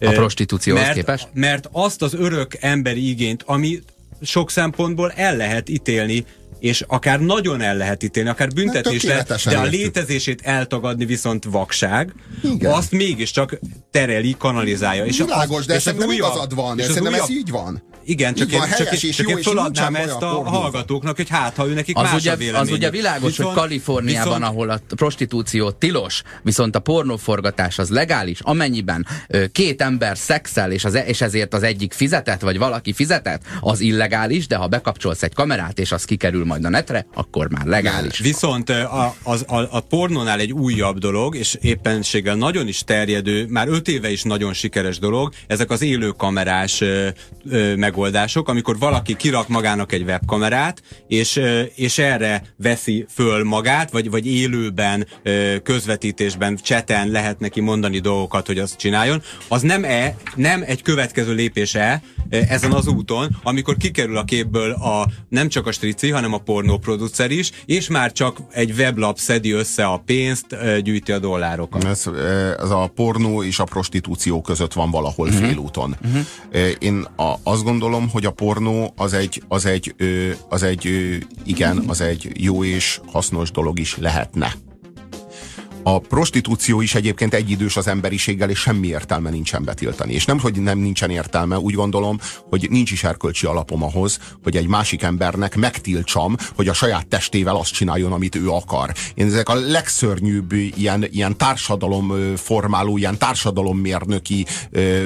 A prostitúcióhoz mert, képest? Mert azt az örök emberi igényt, ami sok szempontból el lehet ítélni és akár nagyon el lehet ítélni, akár büntetés lehet, de a létezését eltagadni viszont vakság, Igen. azt mégiscsak tereli, kanalizálja. És Világos, az, de és szerintem újabb, igazad van, és szerintem újabb, ez így van. Igen, csak, van, én, csak, és csak én feladnám ezt a hallgatóknak, hogy hát, ha ő nekik az más ugye, a vélemény. Az ugye világos, viszont, hogy Kaliforniában, viszont, ahol a prostitúció tilos, viszont a pornóforgatás az legális, amennyiben ö, két ember szexel, és, az, e- és ezért az egyik fizetett, vagy valaki fizetett, az illegális, de ha bekapcsolsz egy kamerát, és az kikerül majd a netre, akkor már legális. Viszont a, a, a, a pornónál egy újabb dolog, és éppenséggel nagyon is terjedő, már öt éve is nagyon sikeres dolog, ezek az élő kamerás ö, ö, megoldások, amikor valaki kirak magának egy webkamerát, és, és erre veszi föl magát, vagy, vagy élőben, közvetítésben, cseten lehet neki mondani dolgokat, hogy azt csináljon, az nem e, nem egy következő lépése ezen az úton, amikor kikerül a képből a, nem csak a strici, hanem a pornóproducer is, és már csak egy weblap szedi össze a pénzt, gyűjti a dollárokat. Ez, ez a pornó és a prostitúció között van valahol uh-huh. félúton. Uh-huh. Én a, azt gondolom, hogy a pornó az egy, az egy, az egy igen, az egy jó és hasznos dolog is lehetne. A prostitúció is egyébként egyidős az emberiséggel, és semmi értelme nincsen betiltani. És nem, hogy nem nincsen értelme, úgy gondolom, hogy nincs is erkölcsi alapom ahhoz, hogy egy másik embernek megtiltsam, hogy a saját testével azt csináljon, amit ő akar. Én ezek a legszörnyűbb ilyen, ilyen társadalom formáló, ilyen társadalommérnöki ö,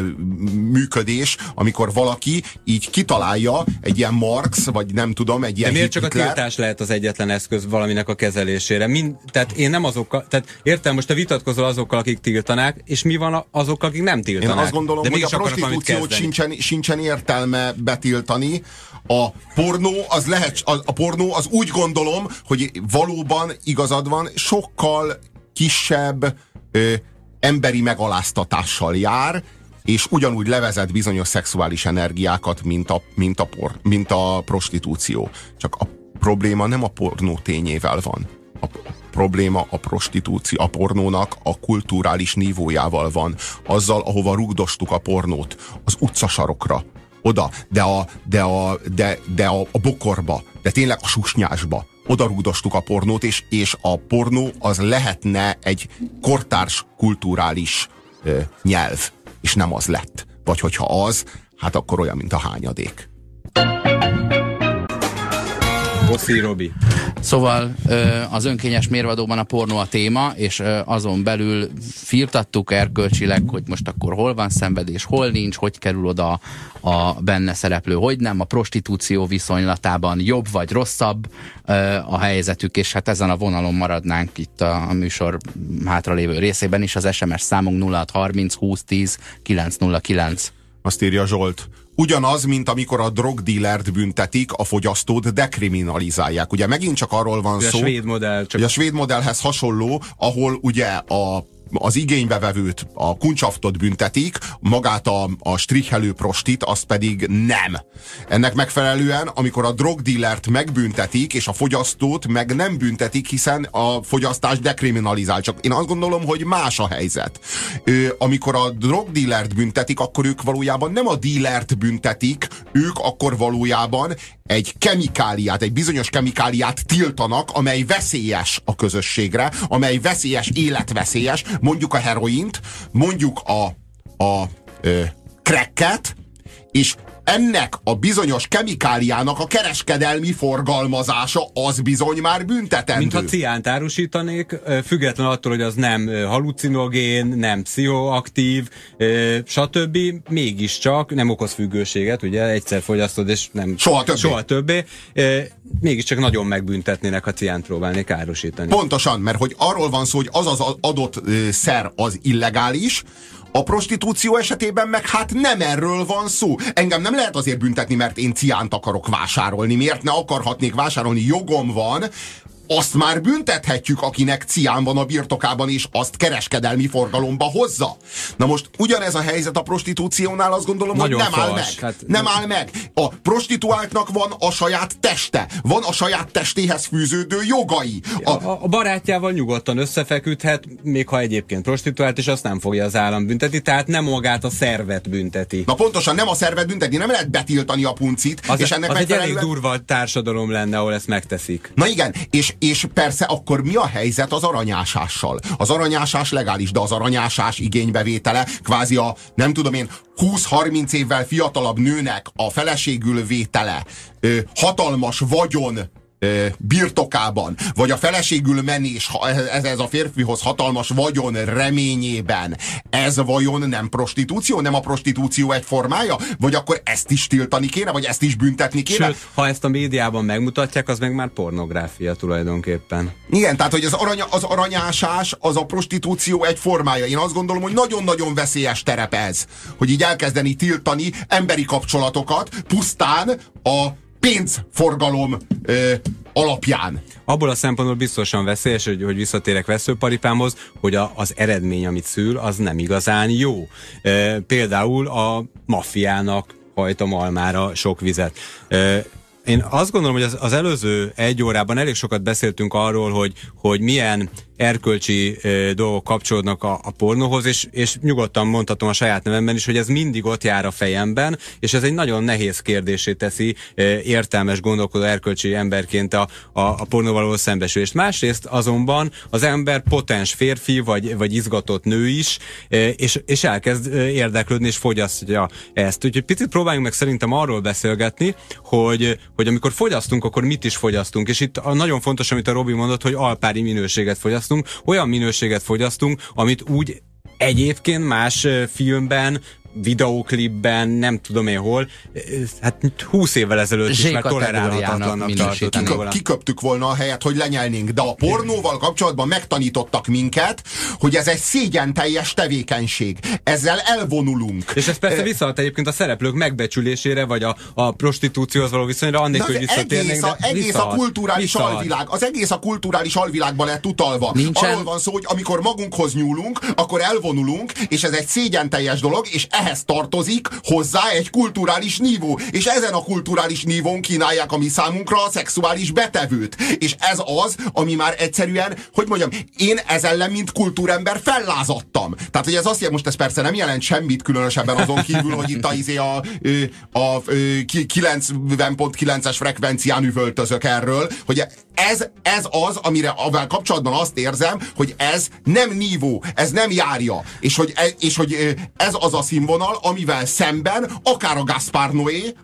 működés, amikor valaki így kitalálja egy ilyen Marx, vagy nem tudom, egy ilyen De miért Hitler. csak a tiltás lehet az egyetlen eszköz valaminek a kezelésére? Mind, tehát én nem azokkal, tehát értem, most te vitatkozol azokkal, akik tiltanák, és mi van azokkal, akik nem Én tiltanák? azt gondolom, De hogy a prostitúciót sincsen, sincsen értelme betiltani. A pornó az lehet, a, a pornó az úgy gondolom, hogy valóban igazad van, sokkal kisebb ö, emberi megaláztatással jár, és ugyanúgy levezet bizonyos szexuális energiákat, mint a, mint a, por, mint a prostitúció. Csak a probléma nem a pornó tényével van. A probléma a prostitúció, a pornónak a kulturális nívójával van. Azzal, ahova rugdostuk a pornót. Az utcasarokra. Oda, de a, de a, de, de a, a bokorba, de tényleg a susnyásba. Oda rugdostuk a pornót, és, és a pornó az lehetne egy kortárs kulturális ö, nyelv, és nem az lett. Vagy hogyha az, hát akkor olyan, mint a hányadék. Bossi Robi. Szóval az önkényes mérvadóban a pornó a téma, és azon belül firtattuk erkölcsileg, hogy most akkor hol van szenvedés, hol nincs, hogy kerül oda a benne szereplő, hogy nem, a prostitúció viszonylatában jobb vagy rosszabb a helyzetük, és hát ezen a vonalon maradnánk itt a, a műsor hátralévő részében is, az SMS számunk 0630 2010 909. Azt írja Zsolt. Ugyanaz, mint amikor a drogdílert büntetik, a fogyasztót dekriminalizálják. Ugye megint csak arról van A szó, svéd modell csak hogy a svéd modellhez hasonló, ahol ugye a az igénybevevőt, a kuncsaftot büntetik, magát a, a strichelő prostit, azt pedig nem. Ennek megfelelően, amikor a drogdillert megbüntetik, és a fogyasztót meg nem büntetik, hiszen a fogyasztás dekriminalizál. Csak én azt gondolom, hogy más a helyzet. Ö, amikor a drogdillert büntetik, akkor ők valójában nem a dílert büntetik, ők akkor valójában egy kemikáliát, egy bizonyos kemikáliát tiltanak, amely veszélyes a közösségre, amely veszélyes, életveszélyes, mondjuk a heroint, mondjuk a, a ö, cracket, és ennek a bizonyos kemikáliának a kereskedelmi forgalmazása az bizony már büntetendő. Mintha ciánt árusítanék, független attól, hogy az nem halucinogén, nem pszichoaktív, stb. Mégiscsak nem okoz függőséget, ugye egyszer fogyasztod, és nem Soha többé. Soha többé. Mégiscsak nagyon megbüntetnének, ha ciánt próbálnék árusítani. Pontosan, mert hogy arról van szó, hogy az az adott szer az illegális, a prostitúció esetében meg hát nem erről van szó. Engem nem lehet azért büntetni, mert én ciánt akarok vásárolni. Miért ne akarhatnék vásárolni? Jogom van, azt már büntethetjük, akinek cián van a birtokában, és azt kereskedelmi forgalomba hozza. Na most ugyanez a helyzet a prostitúciónál, azt gondolom, Nagyon hogy nem áll fals, meg. hát- nem áll meg. A prostituáltnak van a saját teste. Van a saját testéhez fűződő jogai. A, A, a barátjával nyugodtan összefeküdhet, még ha egyébként prostituált, és azt nem fogja az állam bünteti, tehát nem magát a szervet bünteti. Na pontosan nem a szervet büntetni, nem lehet betiltani a puncit, Az, és ennek az egy elég megfelelően... durva társadalom lenne, ahol ezt megteszik. Na igen, és, és persze akkor mi a helyzet az aranyásással? Az aranyásás legális, de az aranyásás igénybevétele, kvázi a, nem tudom én, 20-30 évvel fiatalabb nőnek a feleségül vétele, hatalmas vagyon birtokában, vagy a feleségül menés ez, ez a férfihoz hatalmas vagyon reményében, ez vajon nem prostitúció? Nem a prostitúció egy formája? Vagy akkor ezt is tiltani kéne, vagy ezt is büntetni kéne? Sőt, ha ezt a médiában megmutatják, az meg már pornográfia tulajdonképpen. Igen, tehát hogy az, arany, az aranyásás, az a prostitúció egy formája. Én azt gondolom, hogy nagyon-nagyon veszélyes terep ez, hogy így elkezdeni tiltani emberi kapcsolatokat pusztán a pénzforgalom ö, alapján. Abból a szempontból biztosan veszélyes, hogy, hogy visszatérek veszőparipámhoz, hogy a, az eredmény, amit szül, az nem igazán jó. E, például a maffiának hajt a malmára sok vizet. E, én azt gondolom, hogy az, az előző egy órában elég sokat beszéltünk arról, hogy, hogy milyen erkölcsi ö, dolgok kapcsolódnak a, a pornóhoz, és, és nyugodtan mondhatom a saját nevemben is, hogy ez mindig ott jár a fejemben, és ez egy nagyon nehéz kérdésé teszi értelmes gondolkodó erkölcsi emberként a, a, a pornóval szembesülést. Másrészt azonban az ember potens férfi, vagy, vagy izgatott nő is, és, és elkezd érdeklődni, és fogyasztja ezt. Úgyhogy picit próbáljunk meg szerintem arról beszélgetni, hogy, hogy amikor fogyasztunk, akkor mit is fogyasztunk. És itt a, nagyon fontos, amit a Robi mondott, hogy alpári minőséget fogyasztunk, olyan minőséget fogyasztunk, amit úgy egyébként más filmben, videóklipben, nem tudom én hol, hát 20 évvel ezelőtt is már tolerálhatatlannak tartottuk volna. Kiköptük volna a helyet, hogy lenyelnénk, de a pornóval kapcsolatban megtanítottak minket, hogy ez egy szégyen teljes tevékenység. Ezzel elvonulunk. És ez persze visszahat egyébként a szereplők megbecsülésére, vagy a, a prostitúcióhoz való viszonyra, annélkül, hogy visszatérnénk. Egész a, egész visszahat, a kulturális visszahat. alvilág, az egész a kulturális alvilágban lett utalva. Nincsen. Arról van szó, hogy amikor magunkhoz nyúlunk, akkor elvonulunk, és ez egy szégyen teljes dolog, és ehhez tartozik hozzá egy kulturális nívó, és ezen a kulturális nívón kínálják a mi számunkra a szexuális betevőt. És ez az, ami már egyszerűen, hogy mondjam, én ez ellen, mint kultúrember fellázadtam. Tehát, hogy ez azt jelenti, most ez persze nem jelent semmit különösebben azon kívül, hogy itt a, izé a, a, a, a 90.9-es frekvencián üvöltözök erről, hogy ez, ez az, amire avel kapcsolatban azt érzem, hogy ez nem nívó, ez nem járja, és hogy, e, és hogy ez az a színvonal, amivel szemben akár a Gaspar Noé,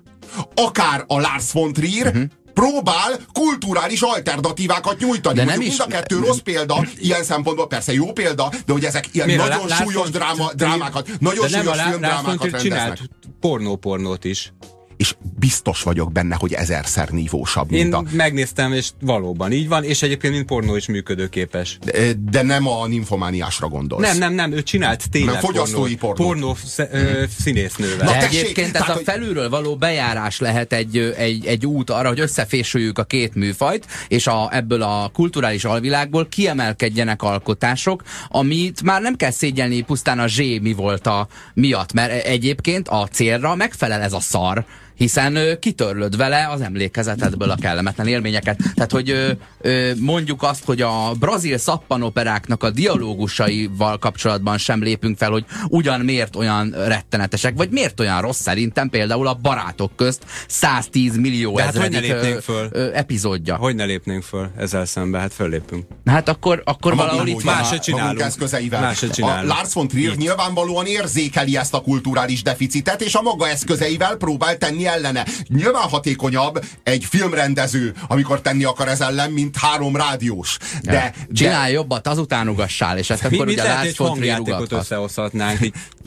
akár a Lars von Trier, uh-huh próbál kulturális alternatívákat nyújtani. De nem is, mind a kettő rossz példa, ilyen szempontból persze jó példa, de hogy ezek ilyen nagyon súlyos dráma, drámákat, nagyon súlyos filmdrámákat rendeznek. pornó-pornót is és biztos vagyok benne, hogy ezerszer nívósabb. Én a... megnéztem, és valóban így van, és egyébként mint pornó is működőképes. De, de nem a ninfomániásra gondolsz. Nem, nem, nem, ő csinált tényleg nem, fogyasztói pornó. Pornó hmm. színésznővel. De egyébként ez a felülről való bejárás lehet egy, egy, egy út arra, hogy összefésüljük a két műfajt, és a, ebből a kulturális alvilágból kiemelkedjenek alkotások, amit már nem kell szégyelni pusztán a zsé mi volt a miatt, mert egyébként a célra megfelel ez a szar, hiszen ö, kitörlöd vele az emlékezetedből a kellemetlen élményeket. Tehát, hogy ö, ö, mondjuk azt, hogy a brazil szappanoperáknak a dialógusaival kapcsolatban sem lépünk fel, hogy ugyan miért olyan rettenetesek, vagy miért olyan rossz szerintem például a barátok közt 110 millió hát ezredik hogy ne föl? Ö, epizódja. Hogy ne lépnénk föl ezzel szembe? Hát föllépünk. Hát akkor, akkor valahol itt van. Máshogy csinálunk. eszközeivel. Máshogy csinálunk. A Lars von Trier nyilvánvalóan érzékeli ezt a kulturális deficitet, és a maga eszközeivel próbál tenni ellene. Nyilván hatékonyabb egy filmrendező, amikor tenni akar ez ellen, mint három rádiós. De, de Csinálj jobbat, azután ugassál, és ezt akkor mi, ugye von Trier összehozhatnánk.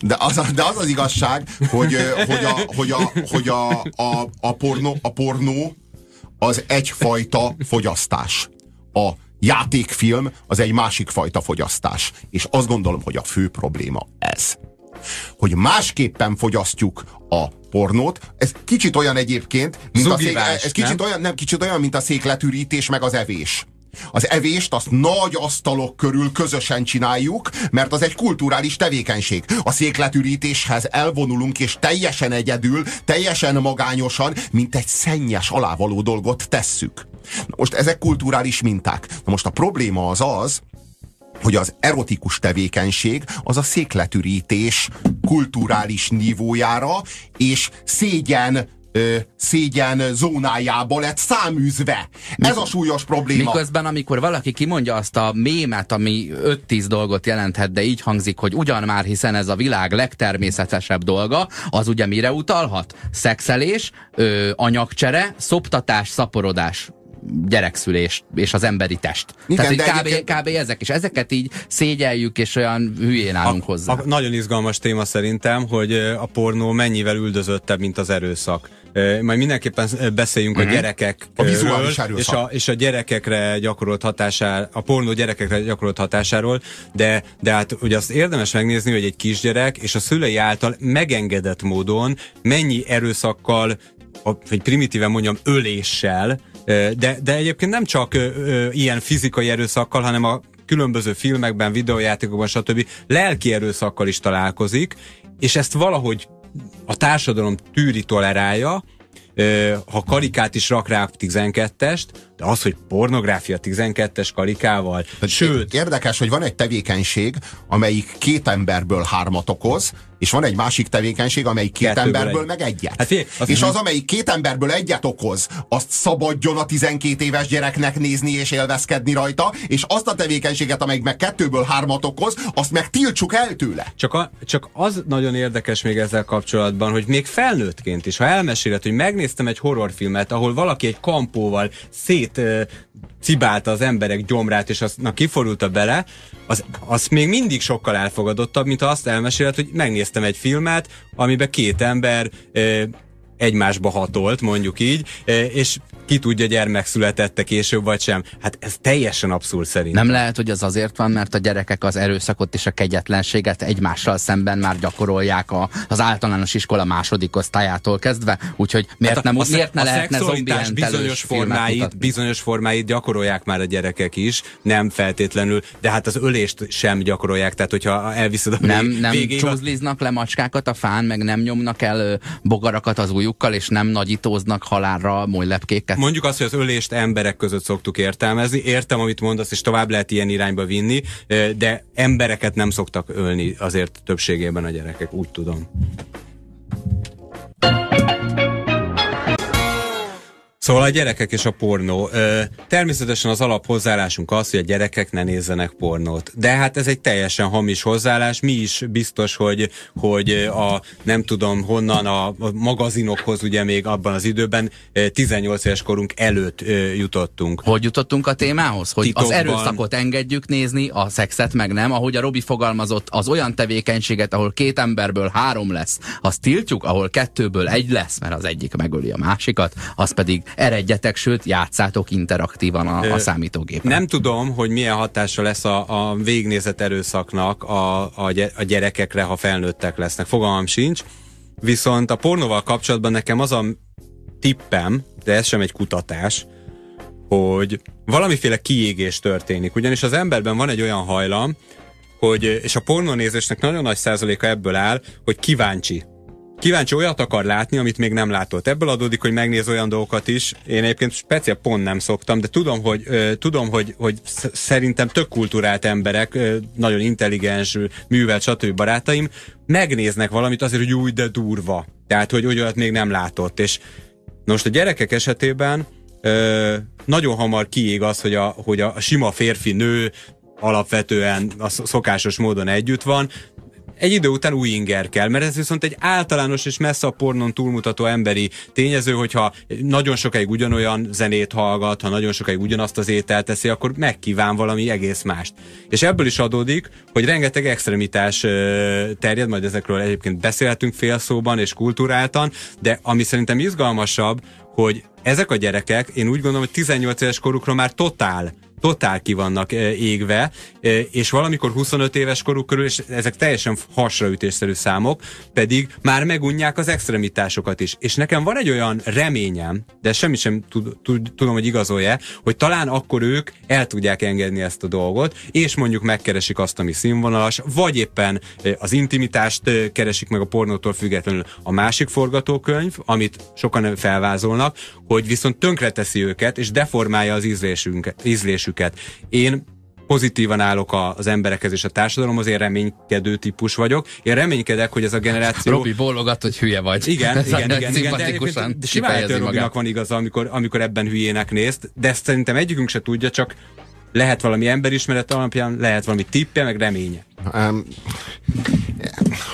De az, de az az igazság, hogy, hogy, a, hogy, a, hogy a, a, a, pornó, a pornó az egyfajta fogyasztás. A játékfilm az egy másik fajta fogyasztás. És azt gondolom, hogy a fő probléma ez. Hogy másképpen fogyasztjuk a pornót. Ez kicsit olyan egyébként, mint Zugivás, a szék, ez kicsit nem? olyan, nem kicsit olyan, mint a székletürítés meg az evés. Az evést azt nagy asztalok körül közösen csináljuk, mert az egy kulturális tevékenység. A székletürítéshez elvonulunk, és teljesen egyedül, teljesen magányosan, mint egy szennyes alávaló dolgot tesszük. Na most ezek kulturális minták. Na most a probléma az az, hogy az erotikus tevékenység az a székletürítés kulturális nívójára és szégyen ö, szégyen zónájába lett száműzve. Ez a súlyos probléma. Miközben, amikor valaki kimondja azt a mémet, ami 5-10 dolgot jelenthet, de így hangzik, hogy ugyan már, hiszen ez a világ legtermészetesebb dolga, az ugye mire utalhat? Szexelés, ö, anyagcsere, szoptatás, szaporodás gyerekszülés és az emberi test. Igen, Tehát kb, egyébként... kb. ezek, és ezeket így szégyeljük, és olyan hülyén állunk a, hozzá. A, nagyon izgalmas téma szerintem, hogy a pornó mennyivel üldözöttebb, mint az erőszak. Majd mindenképpen beszéljünk uh-huh. a mhm. gyerekekről, a vizuális és a, és a gyerekekre gyakorolt hatásáról, a pornó gyerekekre gyakorolt hatásáról, de, de hát ugye azt érdemes megnézni, hogy egy kisgyerek és a szülei által megengedett módon mennyi erőszakkal, vagy primitíven mondjam, öléssel, de, de egyébként nem csak ilyen fizikai erőszakkal, hanem a különböző filmekben, videójátékokban, stb. lelki erőszakkal is találkozik, és ezt valahogy a társadalom tűri tolerálja, ha karikát is rak rá 12-est, De az, hogy pornográfia 12-es karikával, sőt... Érdekes, hogy van egy tevékenység, amelyik két emberből hármat okoz, és van egy másik tevékenység, amelyik két Kettőből emberből egy. meg egyet. Hát figyelj, és az, amelyik két emberből egyet okoz, azt szabadjon a 12 éves gyereknek nézni és élvezkedni rajta, és azt a tevékenységet, amelyik meg kettőből hármat okoz, azt meg tiltsuk el tőle. Csak, a, csak az nagyon érdekes még ezzel kapcsolatban, hogy még felnőttként is, ha elmeséled, hogy megnéztem egy horrorfilmet, ahol valaki egy kampóval szét cibálta az emberek gyomrát, és aztnak kiforulta bele, az, az még mindig sokkal elfogadottabb, mint ha azt elmeséled, hogy megnéztem egy filmet, amiben két ember egymásba hatolt, mondjuk így, és ki tudja, gyermek születette később, vagy sem. Hát ez teljesen abszurd szerint. Nem lehet, hogy az azért van, mert a gyerekek az erőszakot és a kegyetlenséget egymással szemben már gyakorolják a, az általános iskola második osztályától kezdve, úgyhogy miért, hát a, nem, a, miért ne a lehetne zombi bizonyos formáit, bizonyos formáit gyakorolják már a gyerekek is, nem feltétlenül, de hát az ölést sem gyakorolják, tehát hogyha elviszed a Nem, nem végig, csúzliznak le macskákat a fán, meg nem nyomnak el bogarakat az ujjukkal, és nem nagyítóznak halálra molylepkéket. Mondjuk azt, hogy az ölést emberek között szoktuk értelmezni. Értem, amit mondasz, és tovább lehet ilyen irányba vinni, de embereket nem szoktak ölni azért többségében a gyerekek, úgy tudom. Szóval a gyerekek és a pornó. Természetesen az alaphozzáállásunk az, hogy a gyerekek ne nézzenek pornót. De hát ez egy teljesen hamis hozzáállás. Mi is biztos, hogy, hogy a nem tudom honnan a magazinokhoz ugye még abban az időben 18 éves korunk előtt jutottunk. Hogy jutottunk a témához? Hogy Titokban. az erőszakot engedjük nézni, a szexet meg nem. Ahogy a Robi fogalmazott, az olyan tevékenységet, ahol két emberből három lesz, azt tiltjuk, ahol kettőből egy lesz, mert az egyik megöli a másikat, az pedig eredjetek, sőt, játszátok interaktívan a, a számítógépen. Nem tudom, hogy milyen hatása lesz a, a végnézet erőszaknak a, a gyerekekre, ha felnőttek lesznek. Fogalmam sincs. Viszont a pornóval kapcsolatban nekem az a tippem, de ez sem egy kutatás, hogy valamiféle kiégés történik. Ugyanis az emberben van egy olyan hajlam, hogy, és a pornónézésnek nagyon nagy százaléka ebből áll, hogy kíváncsi kíváncsi olyat akar látni, amit még nem látott. Ebből adódik, hogy megnéz olyan dolgokat is. Én egyébként speciál pont nem szoktam, de tudom, hogy, ö, tudom, hogy, hogy szerintem tök kultúrált emberek, ö, nagyon intelligens, művelt, stb. barátaim megnéznek valamit azért, hogy új, de durva. Tehát, hogy olyat még nem látott. És most a gyerekek esetében ö, nagyon hamar kiég az, hogy a, hogy a sima férfi-nő alapvetően a szokásos módon együtt van, egy idő után új inger kell, mert ez viszont egy általános és messze a pornon túlmutató emberi tényező, hogyha nagyon sokáig ugyanolyan zenét hallgat, ha nagyon sokáig ugyanazt az ételt teszi, akkor megkíván valami egész mást. És ebből is adódik, hogy rengeteg extremitás terjed, majd ezekről egyébként beszélhetünk félszóban és kulturáltan, de ami szerintem izgalmasabb, hogy ezek a gyerekek, én úgy gondolom, hogy 18 éves korukra már totál totál ki vannak égve, és valamikor 25 éves koruk körül, és ezek teljesen hasraütésszerű számok, pedig már megunják az extremitásokat is. És nekem van egy olyan reményem, de semmi sem tud, tud, tudom, hogy igazolja, hogy talán akkor ők el tudják engedni ezt a dolgot, és mondjuk megkeresik azt, ami színvonalas, vagy éppen az intimitást keresik meg a pornótól függetlenül a másik forgatókönyv, amit sokan felvázolnak, hogy viszont tönkreteszi őket, és deformálja az ízlésünket, ízlésüket. Én pozitívan állok az emberekhez és a társadalomhoz, én reménykedő típus vagyok. Én reménykedek, hogy ez a generáció... Robi bólogat, hogy hülye vagy. Igen, ez igen, igen, igen, de, de simán Robinak van igaza, amikor, amikor ebben hülyének nézt, de ezt szerintem egyikünk se tudja, csak lehet valami emberismeret alapján, lehet valami tippje, meg reménye. Um,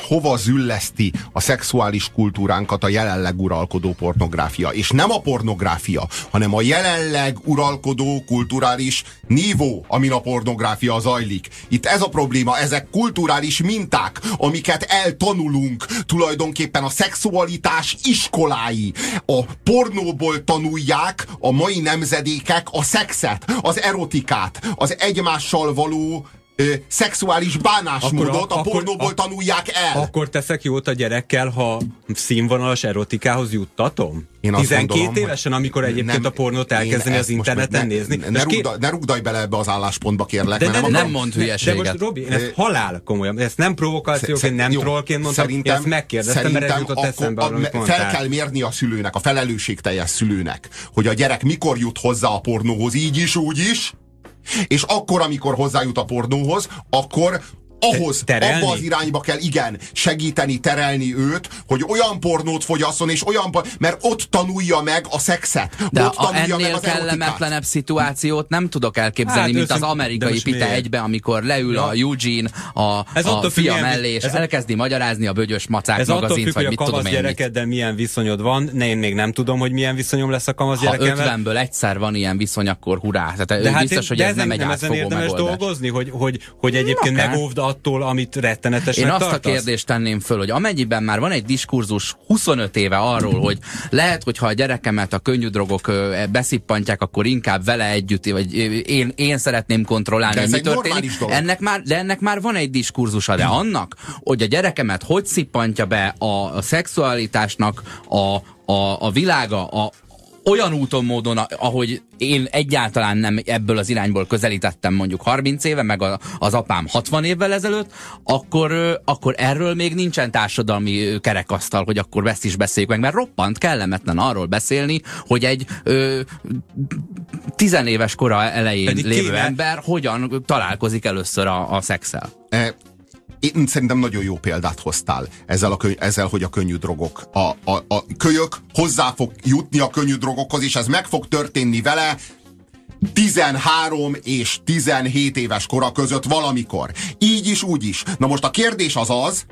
hova zülleszti a szexuális kultúránkat a jelenleg uralkodó pornográfia. És nem a pornográfia, hanem a jelenleg uralkodó kulturális nívó, amin a pornográfia zajlik. Itt ez a probléma, ezek kulturális minták, amiket eltanulunk tulajdonképpen a szexualitás iskolái. A pornóból tanulják a mai nemzedékek a szexet, az erotikát, az egymással való ö, szexuális bánásmódot Akkor a, a- pornóból akkor- tanulják el. Akkor teszek jót a gyerekkel, ha színvonalas erotikához juttatom? Én azt 12 gondolom, évesen, amikor egyébként nem, a pornót elkezdeni az interneten ne, nézni. Ne, ne, ké- rugdaj, ne rugdaj bele ebbe az álláspontba, kérlek, de mert nem, nem, nem mond De hülyeséget. most Robi, én ezt halál komolyan, ezt nem provokációként, nem jó, trollként mondtam, én ezt megkérdeztem, mert ez jutott eszembe, a- fel mondtál. kell mérni a szülőnek, a felelősségteljes szülőnek, hogy a gyerek mikor jut hozzá a pornóhoz, így is, úgy is, és akkor, amikor hozzájut a pornóhoz, akkor ahhoz, terelni? abba az irányba kell, igen, segíteni, terelni őt, hogy olyan pornót fogyasszon, és olyan, mert ott tanulja meg a szexet. De ott a, tanulja meg ennél az erotikát. kellemetlenebb szituációt nem tudok elképzelni, Hát, mint az de amerikai Pite miért? egybe, amikor leül a Eugene a, Ez a függ, fia mellé, és ez a- elkezdi magyarázni a bögyös macák Ez magazint, függ, vagy a mit tudom én mit. gyerekeddel milyen viszonyod van. Ne, én még nem tudom, hogy milyen viszonyom lesz a kamasz Ha gyerekemmel. 50-ből egyszer van ilyen viszony, akkor hurrá. Tehát De hát biztos, én, hogy de ez ezen, nem egy átfogó érdemes megoldás. dolgozni, hogy, hogy, hogy egyébként megóvd attól, amit rettenetesnek Én azt tartasz? a kérdést tenném föl, hogy amennyiben már van egy diskurzus 25 éve arról, hogy lehet, hogy ha a gyerekemet a könnyű drogok ö, beszippantják, akkor inkább vele együtt, vagy én, én szeretném kontrollálni, De ez mi történik. Ennek már, de ennek már van egy diskurzusa, de annak, hogy a gyerekemet hogy szippantja be a, a szexualitásnak a, a, a világa, a, olyan úton, módon, ahogy én egyáltalán nem ebből az irányból közelítettem mondjuk 30 éve, meg a, az apám 60 évvel ezelőtt, akkor, akkor erről még nincsen társadalmi kerekasztal, hogy akkor ezt is beszéljük meg, mert roppant kellemetlen arról beszélni, hogy egy ö, tizenéves kora elején Pedig lévő kéne- ember hogyan találkozik először a, a szexel. E, Én szerintem nagyon jó példát hoztál ezzel, a könny- ezzel hogy a könnyű drogok. A, a, a kölyök hozzá fog jutni a könnyű drogokhoz, és ez meg fog történni vele 13 és 17 éves kora között valamikor. Így is, úgy is. Na most a kérdés az az,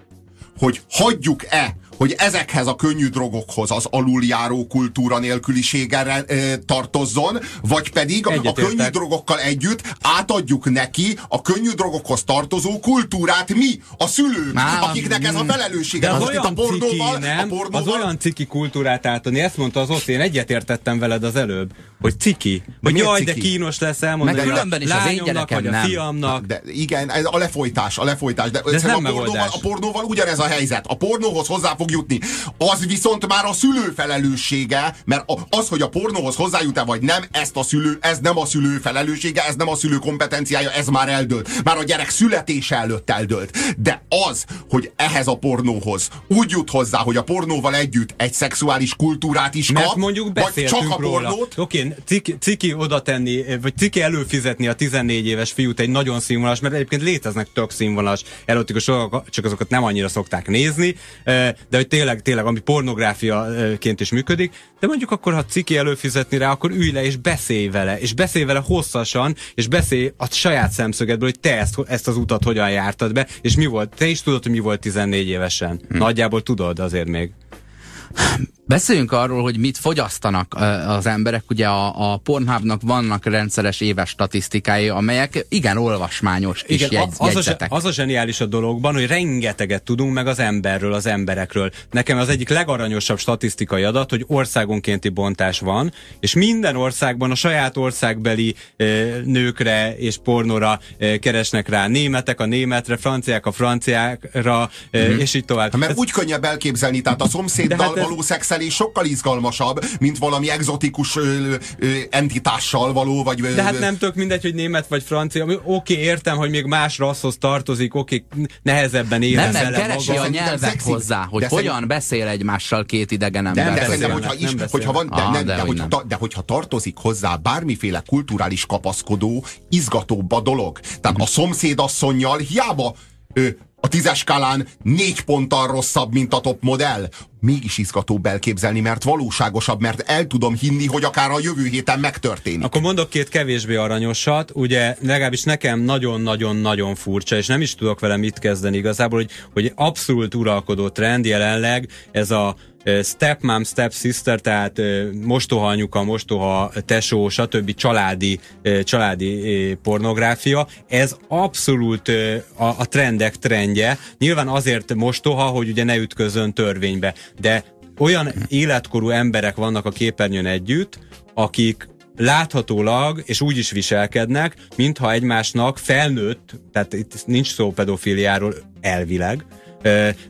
hogy hagyjuk-e, hogy ezekhez a könnyű drogokhoz az aluljáró kultúra nélkülisége e, tartozzon, vagy pedig a, a könnyű drogokkal együtt átadjuk neki a könnyű drogokhoz tartozó kultúrát mi, a szülők, Á, akiknek ez a felelőssége. De az, itt olyan a pornóval, ciki, nem? a pornóval, Az olyan ciki kultúrát átadni. Ezt mondta az ott, én egyetértettem veled az előbb, hogy ciki. Hogy miért jaj, de ciki? kínos lesz elmondani Meg a különben is az én gyerekem vagy a fiamnak. De igen, ez a lefolytás, a lefolytás. De, ez szerintem nem a, pornóval, a pornóval ugyanez a helyzet. A pornóhoz hozzá fog jutni. Az viszont már a szülő felelőssége, mert az, hogy a pornóhoz hozzájut-e vagy nem, ezt a szülő, ez nem a szülő felelőssége, ez nem a szülő kompetenciája, ez már eldőlt. Már a gyerek születése előtt eldőlt. De az, hogy ehhez a pornóhoz úgy jut hozzá, hogy a pornóval együtt egy szexuális kultúrát is Mert kap, mondjuk vagy csak a róla. pornót, Oké, ciki, ciki oda tenni, vagy ciki előfizetni a 14 éves fiút egy nagyon színvonalas, mert egyébként léteznek tök színvonalas erotikus dolgok, csak azokat nem annyira szokták nézni, eh, de hogy tényleg, tényleg, ami pornográfiaként is működik, de mondjuk akkor, ha ciki előfizetni rá, akkor ülj le és beszélj vele, és beszélj vele hosszasan, és beszélj a saját szemszögedből, hogy te ezt, ezt az utat hogyan jártad be, és mi volt, te is tudod, hogy mi volt 14 évesen. Hm. Nagyjából tudod azért még. Beszéljünk arról, hogy mit fogyasztanak az emberek. Ugye a, a Pornhubnak vannak rendszeres éves statisztikái, amelyek igen olvasmányos kis Igen, jegy, az, a, az a zseniális a dologban, hogy rengeteget tudunk meg az emberről, az emberekről. Nekem az egyik legaranyosabb statisztikai adat, hogy országonkénti bontás van, és minden országban a saját országbeli e, nőkre és pornóra e, keresnek rá. Németek a németre, franciák a franciákra, e, és így tovább. Hát mert Ez- úgy könnyebb elképzelni, tehát a szomszéddal De hát ez- való szexelés sokkal izgalmasabb, mint valami egzotikus ö, ö, entitással való, vagy... ö, De hát nem tök mindegy, hogy német vagy francia. Oké, okay, értem, hogy még más rasszhoz tartozik, oké, okay, nehezebben nem, érez nem, vele keresi maga. a nyelvet hozzá, hogy De hogyan szerint- beszél egymással két idegen ember. de beszélnek, szerintem, hogyha, is, nem hogyha van, de, beszélnek. nem, Ah, de, de hogy hogyha, nem. ta, de hogyha tartozik hozzá bármiféle kulturális kapaszkodó, izgatóbb a dolog. Tehát a szomszédasszonynal hiába ö, a tízes skálán négy ponttal rosszabb, mint a top modell. Mégis izgatóbb elképzelni, mert valóságosabb, mert el tudom hinni, hogy akár a jövő héten megtörténik. Akkor mondok két kevésbé aranyosat, ugye legalábbis nekem nagyon-nagyon-nagyon furcsa, és nem is tudok vele mit kezdeni igazából, hogy, hogy abszolút uralkodó trend jelenleg ez a stepmom, stepsister, tehát mostoha anyuka, mostoha tesó, stb. családi, családi pornográfia. Ez abszolút a trendek trendje. Nyilván azért mostoha, hogy ugye ne ütközön törvénybe, de olyan életkorú emberek vannak a képernyőn együtt, akik láthatólag, és úgy is viselkednek, mintha egymásnak felnőtt, tehát itt nincs szó pedofiliáról elvileg,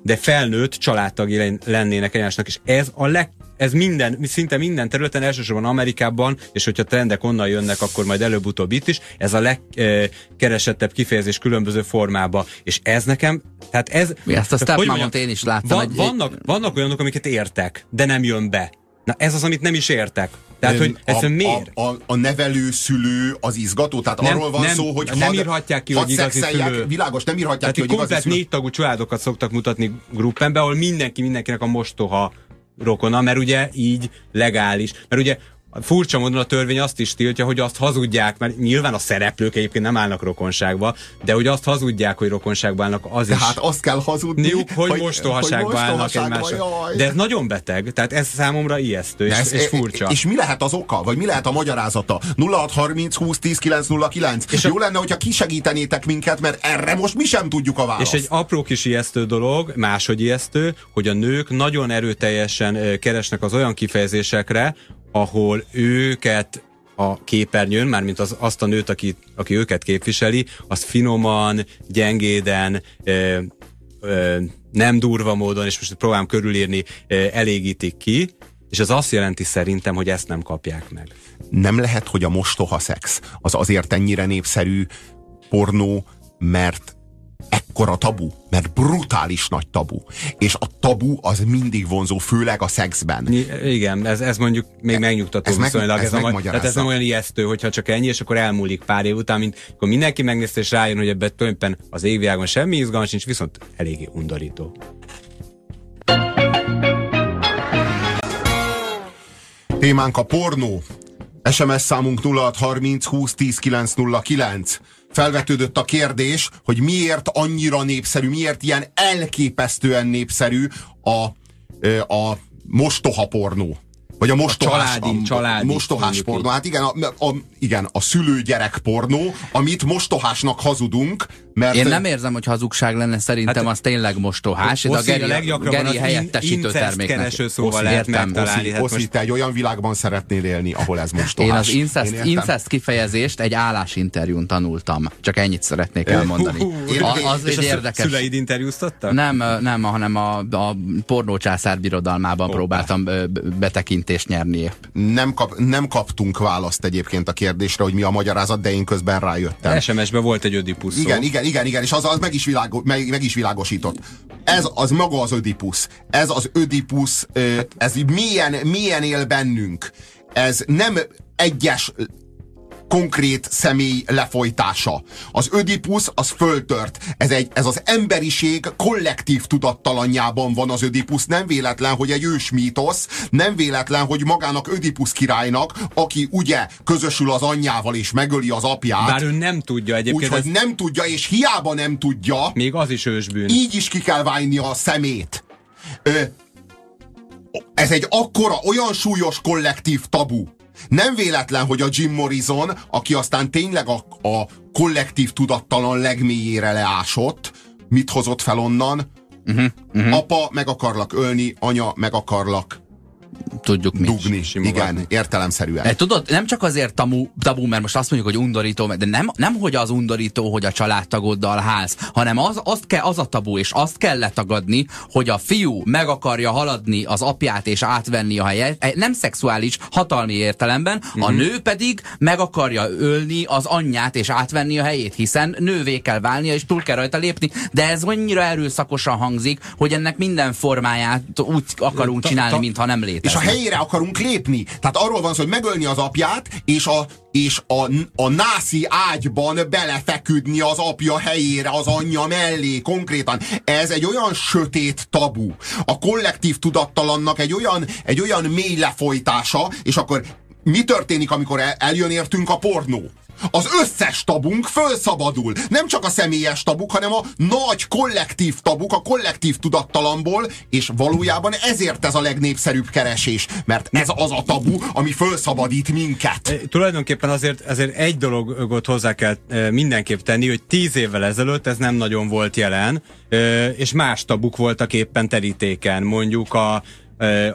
de felnőtt családtagi lennének egymásnak, és ez a leg ez minden, szinte minden területen, elsősorban Amerikában, és hogyha trendek onnan jönnek, akkor majd előbb-utóbb itt is, ez a legkeresettebb kifejezés különböző formába, és ez nekem, tehát ez... Ezt a stepmamot én is láttam. Van, egy, vannak, vannak olyanok, amiket értek, de nem jön be. Na ez az, amit nem is értek. Tehát, hogy ez a, miért? A, a, a nevelő szülő az izgató, tehát nem, arról van nem, szó, hogy nem had, írhatják ki, hogy igazi szülő. Világos, nem írhatják tehát ki, hogy igazi szülő. négy tagú családokat szoktak mutatni gruppenbe, ahol mindenki mindenkinek a mostoha rokona, mert ugye így legális. Mert ugye furcsa módon a törvény azt is tiltja, hogy azt hazudják, mert nyilván a szereplők egyébként nem állnak rokonságba, de hogy azt hazudják, hogy rokonságba állnak, az Tehát is. azt kell hazudni, hogy, hogy mostohaságba állnak egymásra. De ez nagyon beteg, tehát ez számomra ijesztő és, ez, és furcsa. És mi lehet az oka, vagy mi lehet a magyarázata? 0630 20 10 909. És Jó a... lenne, hogyha kisegítenétek minket, mert erre most mi sem tudjuk a választ. És egy apró kis ijesztő dolog, máshogy ijesztő, hogy a nők nagyon erőteljesen keresnek az olyan kifejezésekre, ahol őket a képernyőn, mármint az, azt a nőt, aki, aki őket képviseli, az finoman, gyengéden, ö, ö, nem durva módon, és most próbálom körülírni, ö, elégítik ki, és ez azt jelenti szerintem, hogy ezt nem kapják meg. Nem lehet, hogy a mostoha szex az azért ennyire népszerű pornó, mert ekkora tabu, mert brutális nagy tabu. És a tabu az mindig vonzó, főleg a szexben. Igen, ez, ez mondjuk még e, megnyugtató ez viszonylag. Meg, ez, ez, a, tehát ez nem olyan ijesztő, hogyha csak ennyi, és akkor elmúlik pár év után, mint akkor mindenki megnézte, és rájön, hogy ebben tulajdonképpen az égvilágon semmi izgalmas nincs, viszont eléggé undorító. Témánk a pornó. SMS számunk 0630 20 10 909 felvetődött a kérdés, hogy miért annyira népszerű, miért ilyen elképesztően népszerű a, a mostoha pornó. Vagy a mostohás, a családi, a, családi mostohás pornó. Hát igen a, a, igen, a szülőgyerek pornó, amit mostohásnak hazudunk, mert... Én nem érzem, hogy hazugság lenne, szerintem hát, az tényleg mostohás, de a Geri, a Geri helyettesítő terméknek. kereső szóval lehet megtalálni. Hát most... te egy olyan világban szeretnél élni, ahol ez mostohás. Én az incest, Én incest kifejezést egy állásinterjún tanultam. Csak ennyit szeretnék elmondani. A, az egy érdekes. szüleid interjúztattak? Nem, nem, hanem a, a pornócsászár birodalmában próbáltam betekintést nyerni. Nem, kap, nem kaptunk választ egyébként a kérdésre, hogy mi a magyarázat, de én közben rájöttem. SMS-ben volt egy ödipusz Igen, igen, igen, igen, és az, az meg, is világo, meg, meg is világosított. Ez az maga az ödipusz. Ez az ödipusz, ez milyen, milyen él bennünk. Ez nem egyes konkrét személy lefolytása. Az Ödipusz az föltört. Ez, egy, ez az emberiség kollektív tudattalanjában van az Ödipusz. Nem véletlen, hogy egy ős mítosz, nem véletlen, hogy magának Ödipusz királynak, aki ugye közösül az anyjával és megöli az apját. Bár ő nem tudja egyébként. Úgyhogy ez... nem tudja, és hiába nem tudja. Még az is ősbűn. Így is ki kell válni a szemét. Ö, ez egy akkora, olyan súlyos kollektív tabu, nem véletlen, hogy a Jim Morrison, aki aztán tényleg a, a kollektív tudattalan legmélyére leásott, mit hozott fel onnan? Uh-huh, uh-huh. Apa, meg akarlak ölni, anya, meg akarlak tudjuk mi Dugni, igen, értelemszerűen. E, tudod, nem csak azért tabu, tabu, mert most azt mondjuk, hogy undorító, de nem, nem hogy az undorító, hogy a családtagoddal hálsz, hanem az, azt ke, az a tabu, és azt kell letagadni, hogy a fiú meg akarja haladni az apját és átvenni a helyet, e, nem szexuális, hatalmi értelemben, mm-hmm. a mhm. nő pedig meg akarja ölni az anyját és átvenni a helyét, hiszen nővé kell válnia, és túl kell rajta lépni, de ez annyira erőszakosan hangzik, hogy ennek minden formáját úgy akarunk csinálni, mintha nem létezik és a helyére akarunk lépni. Tehát arról van szó, hogy megölni az apját, és a, és a, a nászi ágyban belefeküdni az apja helyére, az anyja mellé konkrétan. Ez egy olyan sötét tabu. A kollektív tudattalannak egy olyan, egy olyan mély lefolytása, és akkor mi történik, amikor eljön értünk a pornó? az összes tabunk fölszabadul. Nem csak a személyes tabuk, hanem a nagy kollektív tabuk, a kollektív tudattalamból, és valójában ezért ez a legnépszerűbb keresés, mert ez az a tabu, ami fölszabadít minket. E, tulajdonképpen azért, azért egy dologot hozzá kell e, mindenképp tenni, hogy tíz évvel ezelőtt ez nem nagyon volt jelen, e, és más tabuk voltak éppen terítéken. Mondjuk a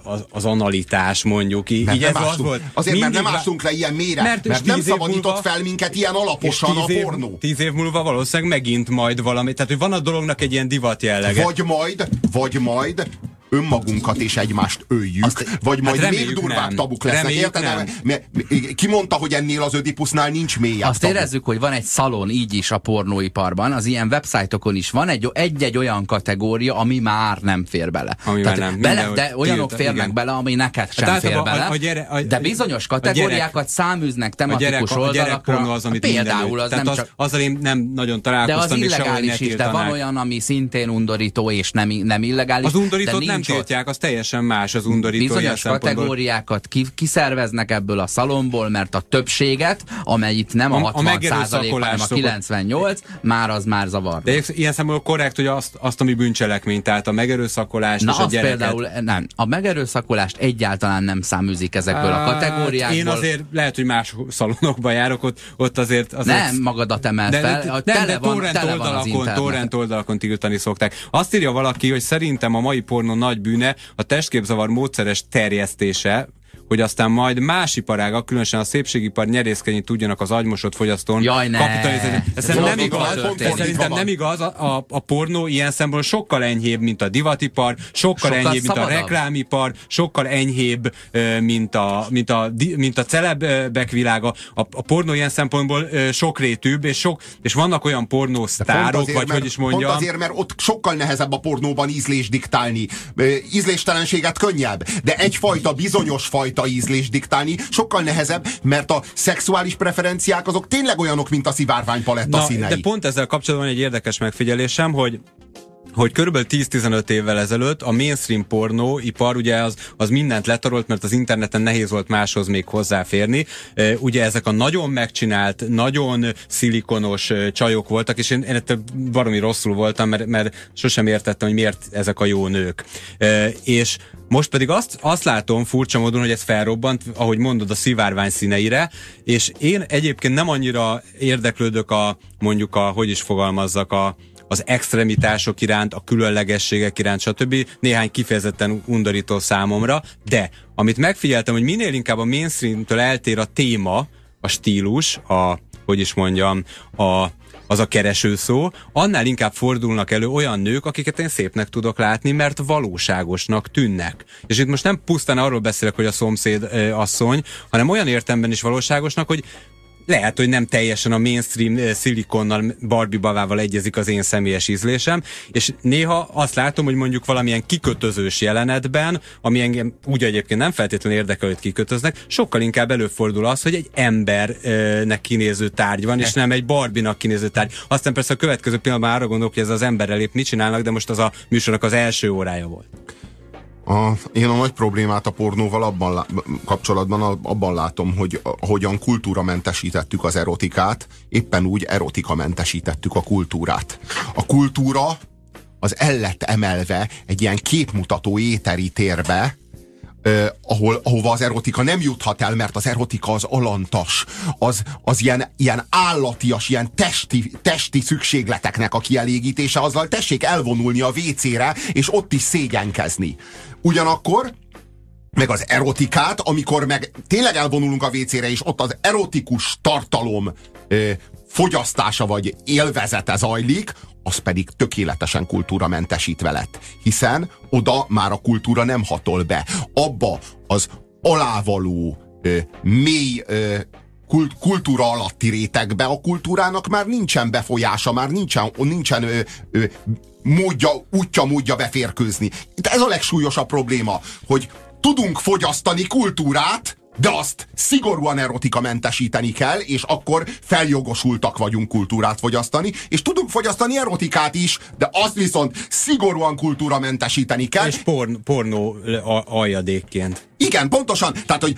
az, az analitás mondjuk. Így, mert ez ástunk, volt. Azért, mert nem ástunk le ilyen mélyre, mert, mert nem szabadított múlva, fel minket ilyen alaposan a pornó. Év, tíz év múlva valószínűleg megint majd valami, tehát hogy van a dolognak egy ilyen divat jellege. Vagy majd, vagy majd önmagunkat és egymást öljük, Azt, vagy majd hát még durvább nem. tabuk lesznek. Reméljük Érted? Nem. Ki mondta, hogy ennél az Ödipusznál nincs mélyebb Azt tabu. érezzük, hogy van egy szalon így is a pornóiparban, az ilyen websájtokon is van egy, egy-egy olyan kategória, ami már nem fér bele. Ami Tehát nem. Bele, de olyanok tilta, férnek igen. bele, ami neked sem hát fér bele. A, a gyere, a, de bizonyos kategóriákat gyerek, száműznek tematikus a gyerek, oldalakra. az, amit például az nem csak... Azzal én nem nagyon találkoztam. De az illegális is, de van olyan, ami szintén undorító és nem, nem illegális. Az undorítót nem tiltják, az teljesen más az undorító. Bizonyos kategóriákat ki, kiszerveznek ebből a szalomból, mert a többséget, amely itt nem a, a 60 a százalék, hanem a 98, már az már zavar. De ilyen szempontból korrekt, hogy azt, azt ami bűncselekmény, tehát a megerőszakolást Na és a gyereket. például nem. A megerőszakolást egyáltalán nem száműzik ezekből a kategóriákból. Én azért lehet, hogy más szalonokba járok, ott, ott azért, azért... Nem, magadat emel de, fel. Nem, tele de van, torrent, oldalakon, torrent oldalakon tiltani szokták. Azt írja valaki, hogy szerintem a mai pornó nagy bűne a testképzavar módszeres terjesztése, hogy aztán majd más iparágak, különösen a szépségipar nyerészkedni tudjanak az agymosott fogyasztón Jaj, ne. kapitalizálni. Ez szerintem nem igaz. Ez szerintem nem igaz. A, a, a pornó ilyen szempontból sokkal enyhébb, mint a divatipar, sokkal, sokkal enyhébb, szabadabb. mint a reklámipar, sokkal enyhébb, mint a, mint a, mint a celebek világa. A, a pornó ilyen szempontból sokrétűbb, és, sok, és vannak olyan pornósztárok, azért, vagy mert, hogy is mondjam. Pont azért, mert ott sokkal nehezebb a pornóban ízlés diktálni. Ízléstelenséget könnyebb, de egyfajta bizonyos fajta fajta ízlés diktálni, sokkal nehezebb, mert a szexuális preferenciák azok tényleg olyanok, mint a szivárvány paletta Na, színei. De pont ezzel kapcsolatban egy érdekes megfigyelésem, hogy hogy körülbelül 10-15 évvel ezelőtt a mainstream pornó ipar ugye az, az mindent letarolt, mert az interneten nehéz volt máshoz még hozzáférni. E, ugye ezek a nagyon megcsinált, nagyon szilikonos csajok voltak, és én, én ettől baromi rosszul voltam, mert, mert sosem értettem, hogy miért ezek a jó nők. E, és most pedig azt, azt látom furcsa módon, hogy ez felrobbant, ahogy mondod, a szivárvány színeire, és én egyébként nem annyira érdeklődök a, mondjuk a, hogy is fogalmazzak, a, az extremitások iránt, a különlegességek iránt, stb. Néhány kifejezetten undorító számomra, de amit megfigyeltem, hogy minél inkább a mainstreamtől eltér a téma, a stílus, a, hogy is mondjam, a, az a kereső szó, annál inkább fordulnak elő olyan nők, akiket én szépnek tudok látni, mert valóságosnak tűnnek. És itt most nem pusztán arról beszélek, hogy a szomszéd asszony, hanem olyan értemben is valóságosnak, hogy lehet, hogy nem teljesen a mainstream eh, szilikonnal, Barbie bavával egyezik az én személyes ízlésem, és néha azt látom, hogy mondjuk valamilyen kikötözős jelenetben, ami engem úgy egyébként nem feltétlenül érdekel, hogy kikötöznek, sokkal inkább előfordul az, hogy egy embernek kinéző tárgy van, és nem egy Barbie-nak kinéző tárgy. Aztán persze a következő pillanatban arra gondolok, hogy ez az emberrel épp mit csinálnak, de most az a műsornak az első órája volt. A, én a nagy problémát a pornóval abban kapcsolatban abban látom, hogy hogyan kultúramentesítettük az erotikát, éppen úgy erotika-mentesítettük a kultúrát. A kultúra az el lett emelve egy ilyen képmutató éteri térbe, Uh, ahol, ahova az erotika nem juthat el, mert az erotika az alantas, az, az ilyen, ilyen állatias, ilyen testi, testi szükségleteknek a kielégítése, azzal tessék elvonulni a WC-re, és ott is szégyenkezni. Ugyanakkor meg az erotikát, amikor meg tényleg elvonulunk a WC-re, és ott az erotikus tartalom ö, fogyasztása vagy élvezete zajlik, az pedig tökéletesen kultúramentesítve lett. Hiszen oda már a kultúra nem hatol be. Abba az alávaló, ö, mély ö, kult, kultúra alatti rétegbe a kultúrának már nincsen befolyása, már nincsen, nincsen ö, ö, módja, útja, módja beférkőzni. Itt ez a legsúlyosabb probléma, hogy tudunk fogyasztani kultúrát, de azt szigorúan erotika mentesíteni kell, és akkor feljogosultak vagyunk kultúrát fogyasztani, és tudunk fogyasztani erotikát is, de azt viszont szigorúan kultúra mentesíteni kell. És porn, pornó aljadékként. Igen, pontosan. Tehát, hogy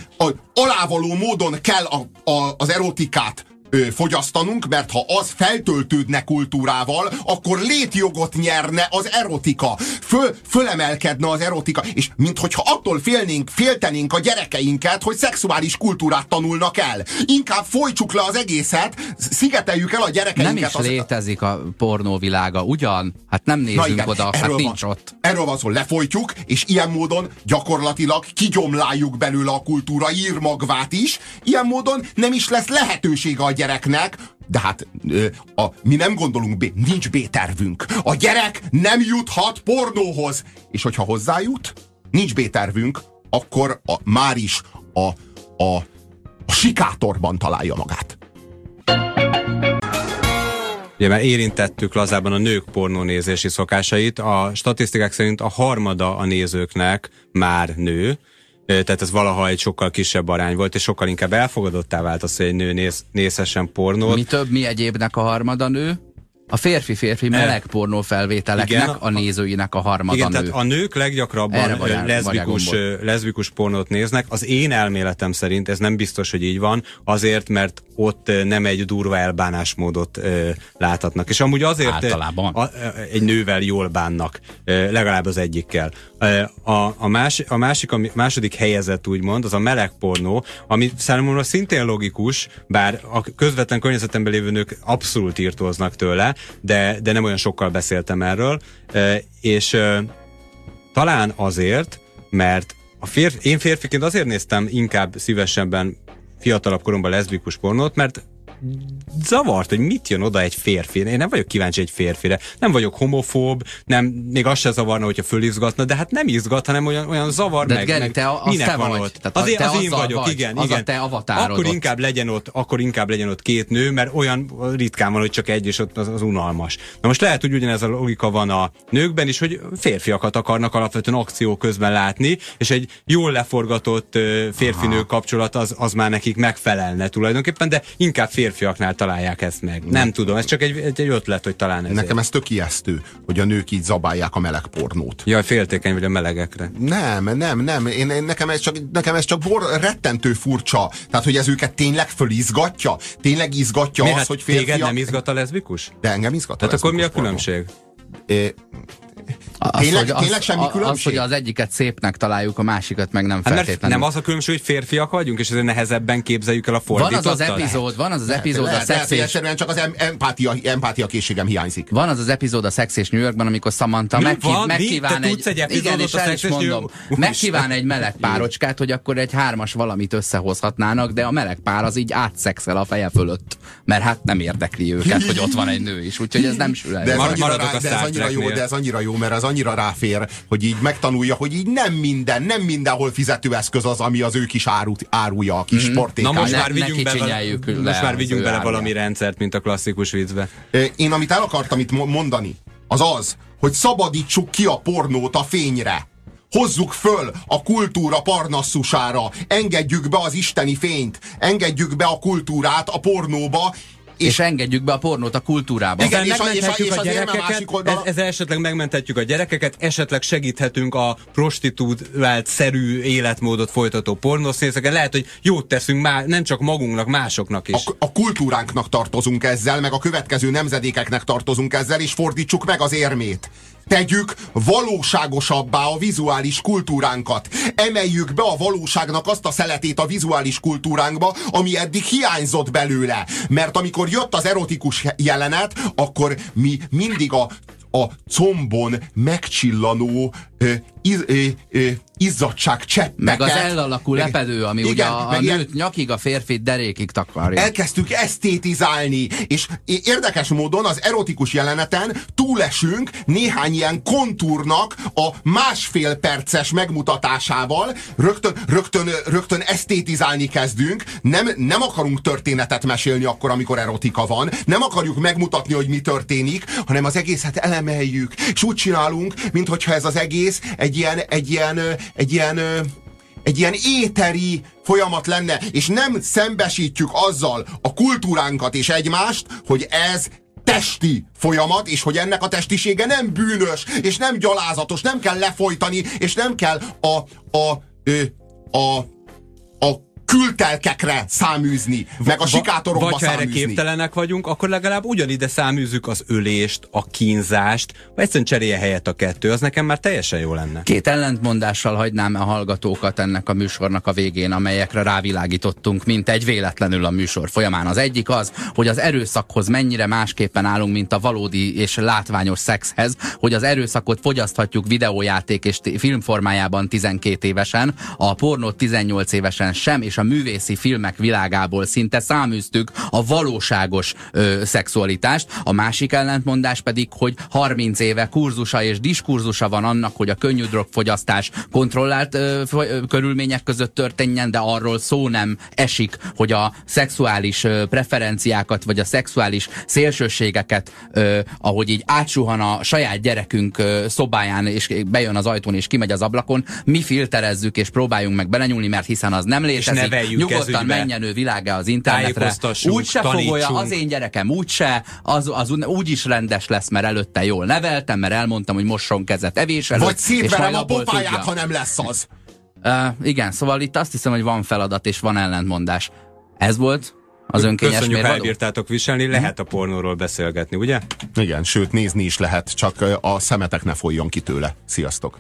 alávaló módon kell a, a, az erotikát fogyasztanunk, mert ha az feltöltődne kultúrával, akkor létjogot nyerne az erotika. Föl, fölemelkedne az erotika, és minthogyha attól félnénk, féltenénk a gyerekeinket, hogy szexuális kultúrát tanulnak el. Inkább folytsuk le az egészet, szigeteljük el a gyerekeinket. Nem is az... létezik a pornóvilága, ugyan? Hát nem nézünk igen, oda, hát van, nincs ott. Erről van szó, lefolytjuk, és ilyen módon gyakorlatilag kigyomláljuk belőle a kultúra írmagvát is, ilyen módon nem is lesz lehetősége a gyereknek, de hát a, mi nem gondolunk, B, nincs B-tervünk. A gyerek nem juthat pornóhoz. És hogyha hozzájut, nincs B-tervünk, akkor a, már is a, a, a sikátorban találja magát. Ugye már érintettük lazában a nők pornónézési szokásait. A statisztikák szerint a harmada a nézőknek már nő, tehát ez valaha egy sokkal kisebb arány volt, és sokkal inkább elfogadottá vált az, hogy egy nő néz, nézhessen pornót. Mi több, mi egyébnek a harmada nő? A férfi-férfi meleg pornó felvételeknek igen, a nézőinek a harmada igen, nő. tehát a nők leggyakrabban vagy, leszbikus, leszbikus pornót néznek. Az én elméletem szerint ez nem biztos, hogy így van, azért, mert ott nem egy durva elbánásmódot ö, láthatnak. És amúgy azért Általában. A, egy nővel jól bánnak, legalább az egyikkel. A, a, más, a másik, a második helyezett úgymond, az a meleg pornó, ami számomra szintén logikus, bár a közvetlen környezetemben lévő nők abszolút írtóznak tőle, de, de nem olyan sokkal beszéltem erről, és talán azért, mert a férfi, én férfiként azért néztem inkább szívesebben fiatalabb koromban leszbikus pornót, mert zavart, hogy mit jön oda egy férfi. Én nem vagyok kíváncsi egy férfire. Nem vagyok homofób, nem, még az se zavarna, hogyha fölizgatna, de hát nem izgat, hanem olyan, olyan zavar de meg, Geri, meg te az minek te van vagy. ott. Tehát az, te az én vagyok, vagy. igen. Az igen. a te avatárod akkor inkább legyen ott, akkor inkább legyen ott két nő, mert olyan ritkán van, hogy csak egy, és ott az, az unalmas. Na most lehet, hogy ugyanez a logika van a nőkben is, hogy férfiakat akarnak alapvetően akció közben látni, és egy jól leforgatott férfinő kapcsolat az, az már nekik megfelelne tulajdonképpen, de inkább férfiaknál találják ezt meg. Nem tudom, ez csak egy, egy, egy ötlet, hogy talán ez. Nekem ez tök ijesztő, hogy a nők így zabálják a meleg pornót. Jaj, féltékeny vagy a melegekre. Nem, nem, nem. Én, én, nekem, ez csak, nekem ez csak bor, rettentő furcsa. Tehát, hogy ez őket tényleg fölizgatja? Tényleg izgatja Mi, az, hát hogy férfiak... Téged nem izgat a leszbikus? De engem izgat a Tehát akkor mi a pornó. különbség? É, Az, Tényleg- hogy tényleg az, semmi az, különbség? hogy az egyiket szépnek találjuk, a másikat meg nem Hát mert feltétlenül. nem az a különbség, hogy férfiak vagyunk, és ezért nehezebben képzeljük el a van fordítottat? az az epizód, van az az epizód a lehet, lehet, szex hogy és egyszerűen csak az em- empátia, empátia készségem hiányzik. Van az az epizód a Sex és New Yorkban, amikor Samantha Mi megkív, van? Megkíván egy... egy igen, és a el is mondom. Megkíván egy meleg párocskát, hogy akkor egy hármas valamit összehozhatnának, de a meleg pár az így átszexel a feje fölött. Mert hát nem érdekli őket, hogy ott van egy nő is. Úgyhogy ez nem sül el. De ez, annyira, a de ez annyira jó, Jó, mert ez annyira ráfér, hogy így megtanulja, hogy így nem minden, nem mindenhol fizetőeszköz az, ami az ő kis áru, árulja, a kis mm-hmm. Na most Ne- már ne vigyünk bele, kicsinyelljük le most már vigyünk bele valami rendszert, mint a klasszikus viccbe. Én amit el akartam itt mo- mondani, az az, hogy szabadítsuk ki a pornót a fényre. Hozzuk föl a kultúra parnaszusára, engedjük be az isteni fényt, engedjük be a kultúrát a pornóba, És, és engedjük be a pornót a kultúrába. Igen, Ezzel és a- és és a gyerekeket, másik oldala- ez, ezzel esetleg megmenthetjük a gyerekeket, esetleg segíthetünk a prostitútált szerű életmódot folytató pornószínészeket. Lehet, hogy jót teszünk már nem csak magunknak, másoknak is. a, a kultúránknak tartozunk ezzel, meg a következő nemzedékeknek tartozunk ezzel, és fordítsuk meg az érmét. Tegyük valóságosabbá a vizuális kultúránkat. Emeljük be a valóságnak azt a szeletét a vizuális kultúránkba, ami eddig hiányzott belőle. Mert amikor jött az erotikus jelenet, akkor mi mindig a a combon megcsillanó ö, iz, ö, ö, izzadság cseppeket. Meg az elalakú lepedő, ami igen, ugye a, a nőt nyakig, a férfit derékig takarja. elkezdtük esztétizálni, és érdekes módon az erotikus jeleneten túlesünk néhány ilyen kontúrnak a másfél perces megmutatásával, rögtön, rögtön, rögtön esztétizálni kezdünk, nem, nem akarunk történetet mesélni akkor, amikor erotika van, nem akarjuk megmutatni, hogy mi történik, hanem az egészet elemeljük, és úgy csinálunk, mintha ez az egész egy ilyen, egy ilyen, egy ilyen ö, egy ilyen éteri folyamat lenne, és nem szembesítjük azzal a kultúránkat és egymást, hogy ez testi folyamat, és hogy ennek a testisége nem bűnös, és nem gyalázatos, nem kell lefolytani, és nem kell a, a, ö, a, a kültelkekre száműzni, meg a sikátorokba Vagy ha erre száműzni. képtelenek vagyunk, akkor legalább ugyanide száműzzük az ölést, a kínzást, vagy egyszerűen cserélje helyet a kettő, az nekem már teljesen jó lenne. Két ellentmondással hagynám a hallgatókat ennek a műsornak a végén, amelyekre rávilágítottunk, mint egy véletlenül a műsor folyamán. Az egyik az, hogy az erőszakhoz mennyire másképpen állunk, mint a valódi és látványos szexhez, hogy az erőszakot fogyaszthatjuk videójáték és filmformájában 12 évesen, a pornót 18 évesen sem, és a művészi filmek világából szinte száműztük a valóságos ö, szexualitást. A másik ellentmondás pedig, hogy 30 éve kurzusa és diskurzusa van annak, hogy a könnyű drogfogyasztás kontrollált ö, ö, körülmények között történjen, de arról szó nem esik, hogy a szexuális ö, preferenciákat, vagy a szexuális szélsőségeket, ö, ahogy így átsuhan a saját gyerekünk ö, szobáján, és bejön az ajtón, és kimegy az ablakon, mi filterezzük, és próbáljunk meg belenyúlni, mert hiszen az nem létezik. Neveljük Nyugodtan ezügybe. menjen ő világá az internetre. Úgy se fogolja, az én gyerekem úgyse, az, az úgy is rendes lesz, mert előtte jól neveltem, mert elmondtam, hogy mosson kezet evés előtt. Vagy szétverem a pofáját, ha nem lesz az. Uh, igen, szóval itt azt hiszem, hogy van feladat és van ellentmondás. Ez volt az önkényes Köszönjük, mérvadó? elbírtátok viselni, lehet a pornóról beszélgetni, ugye? Igen, sőt, nézni is lehet, csak a szemetek ne folyjon ki tőle. Sziasztok!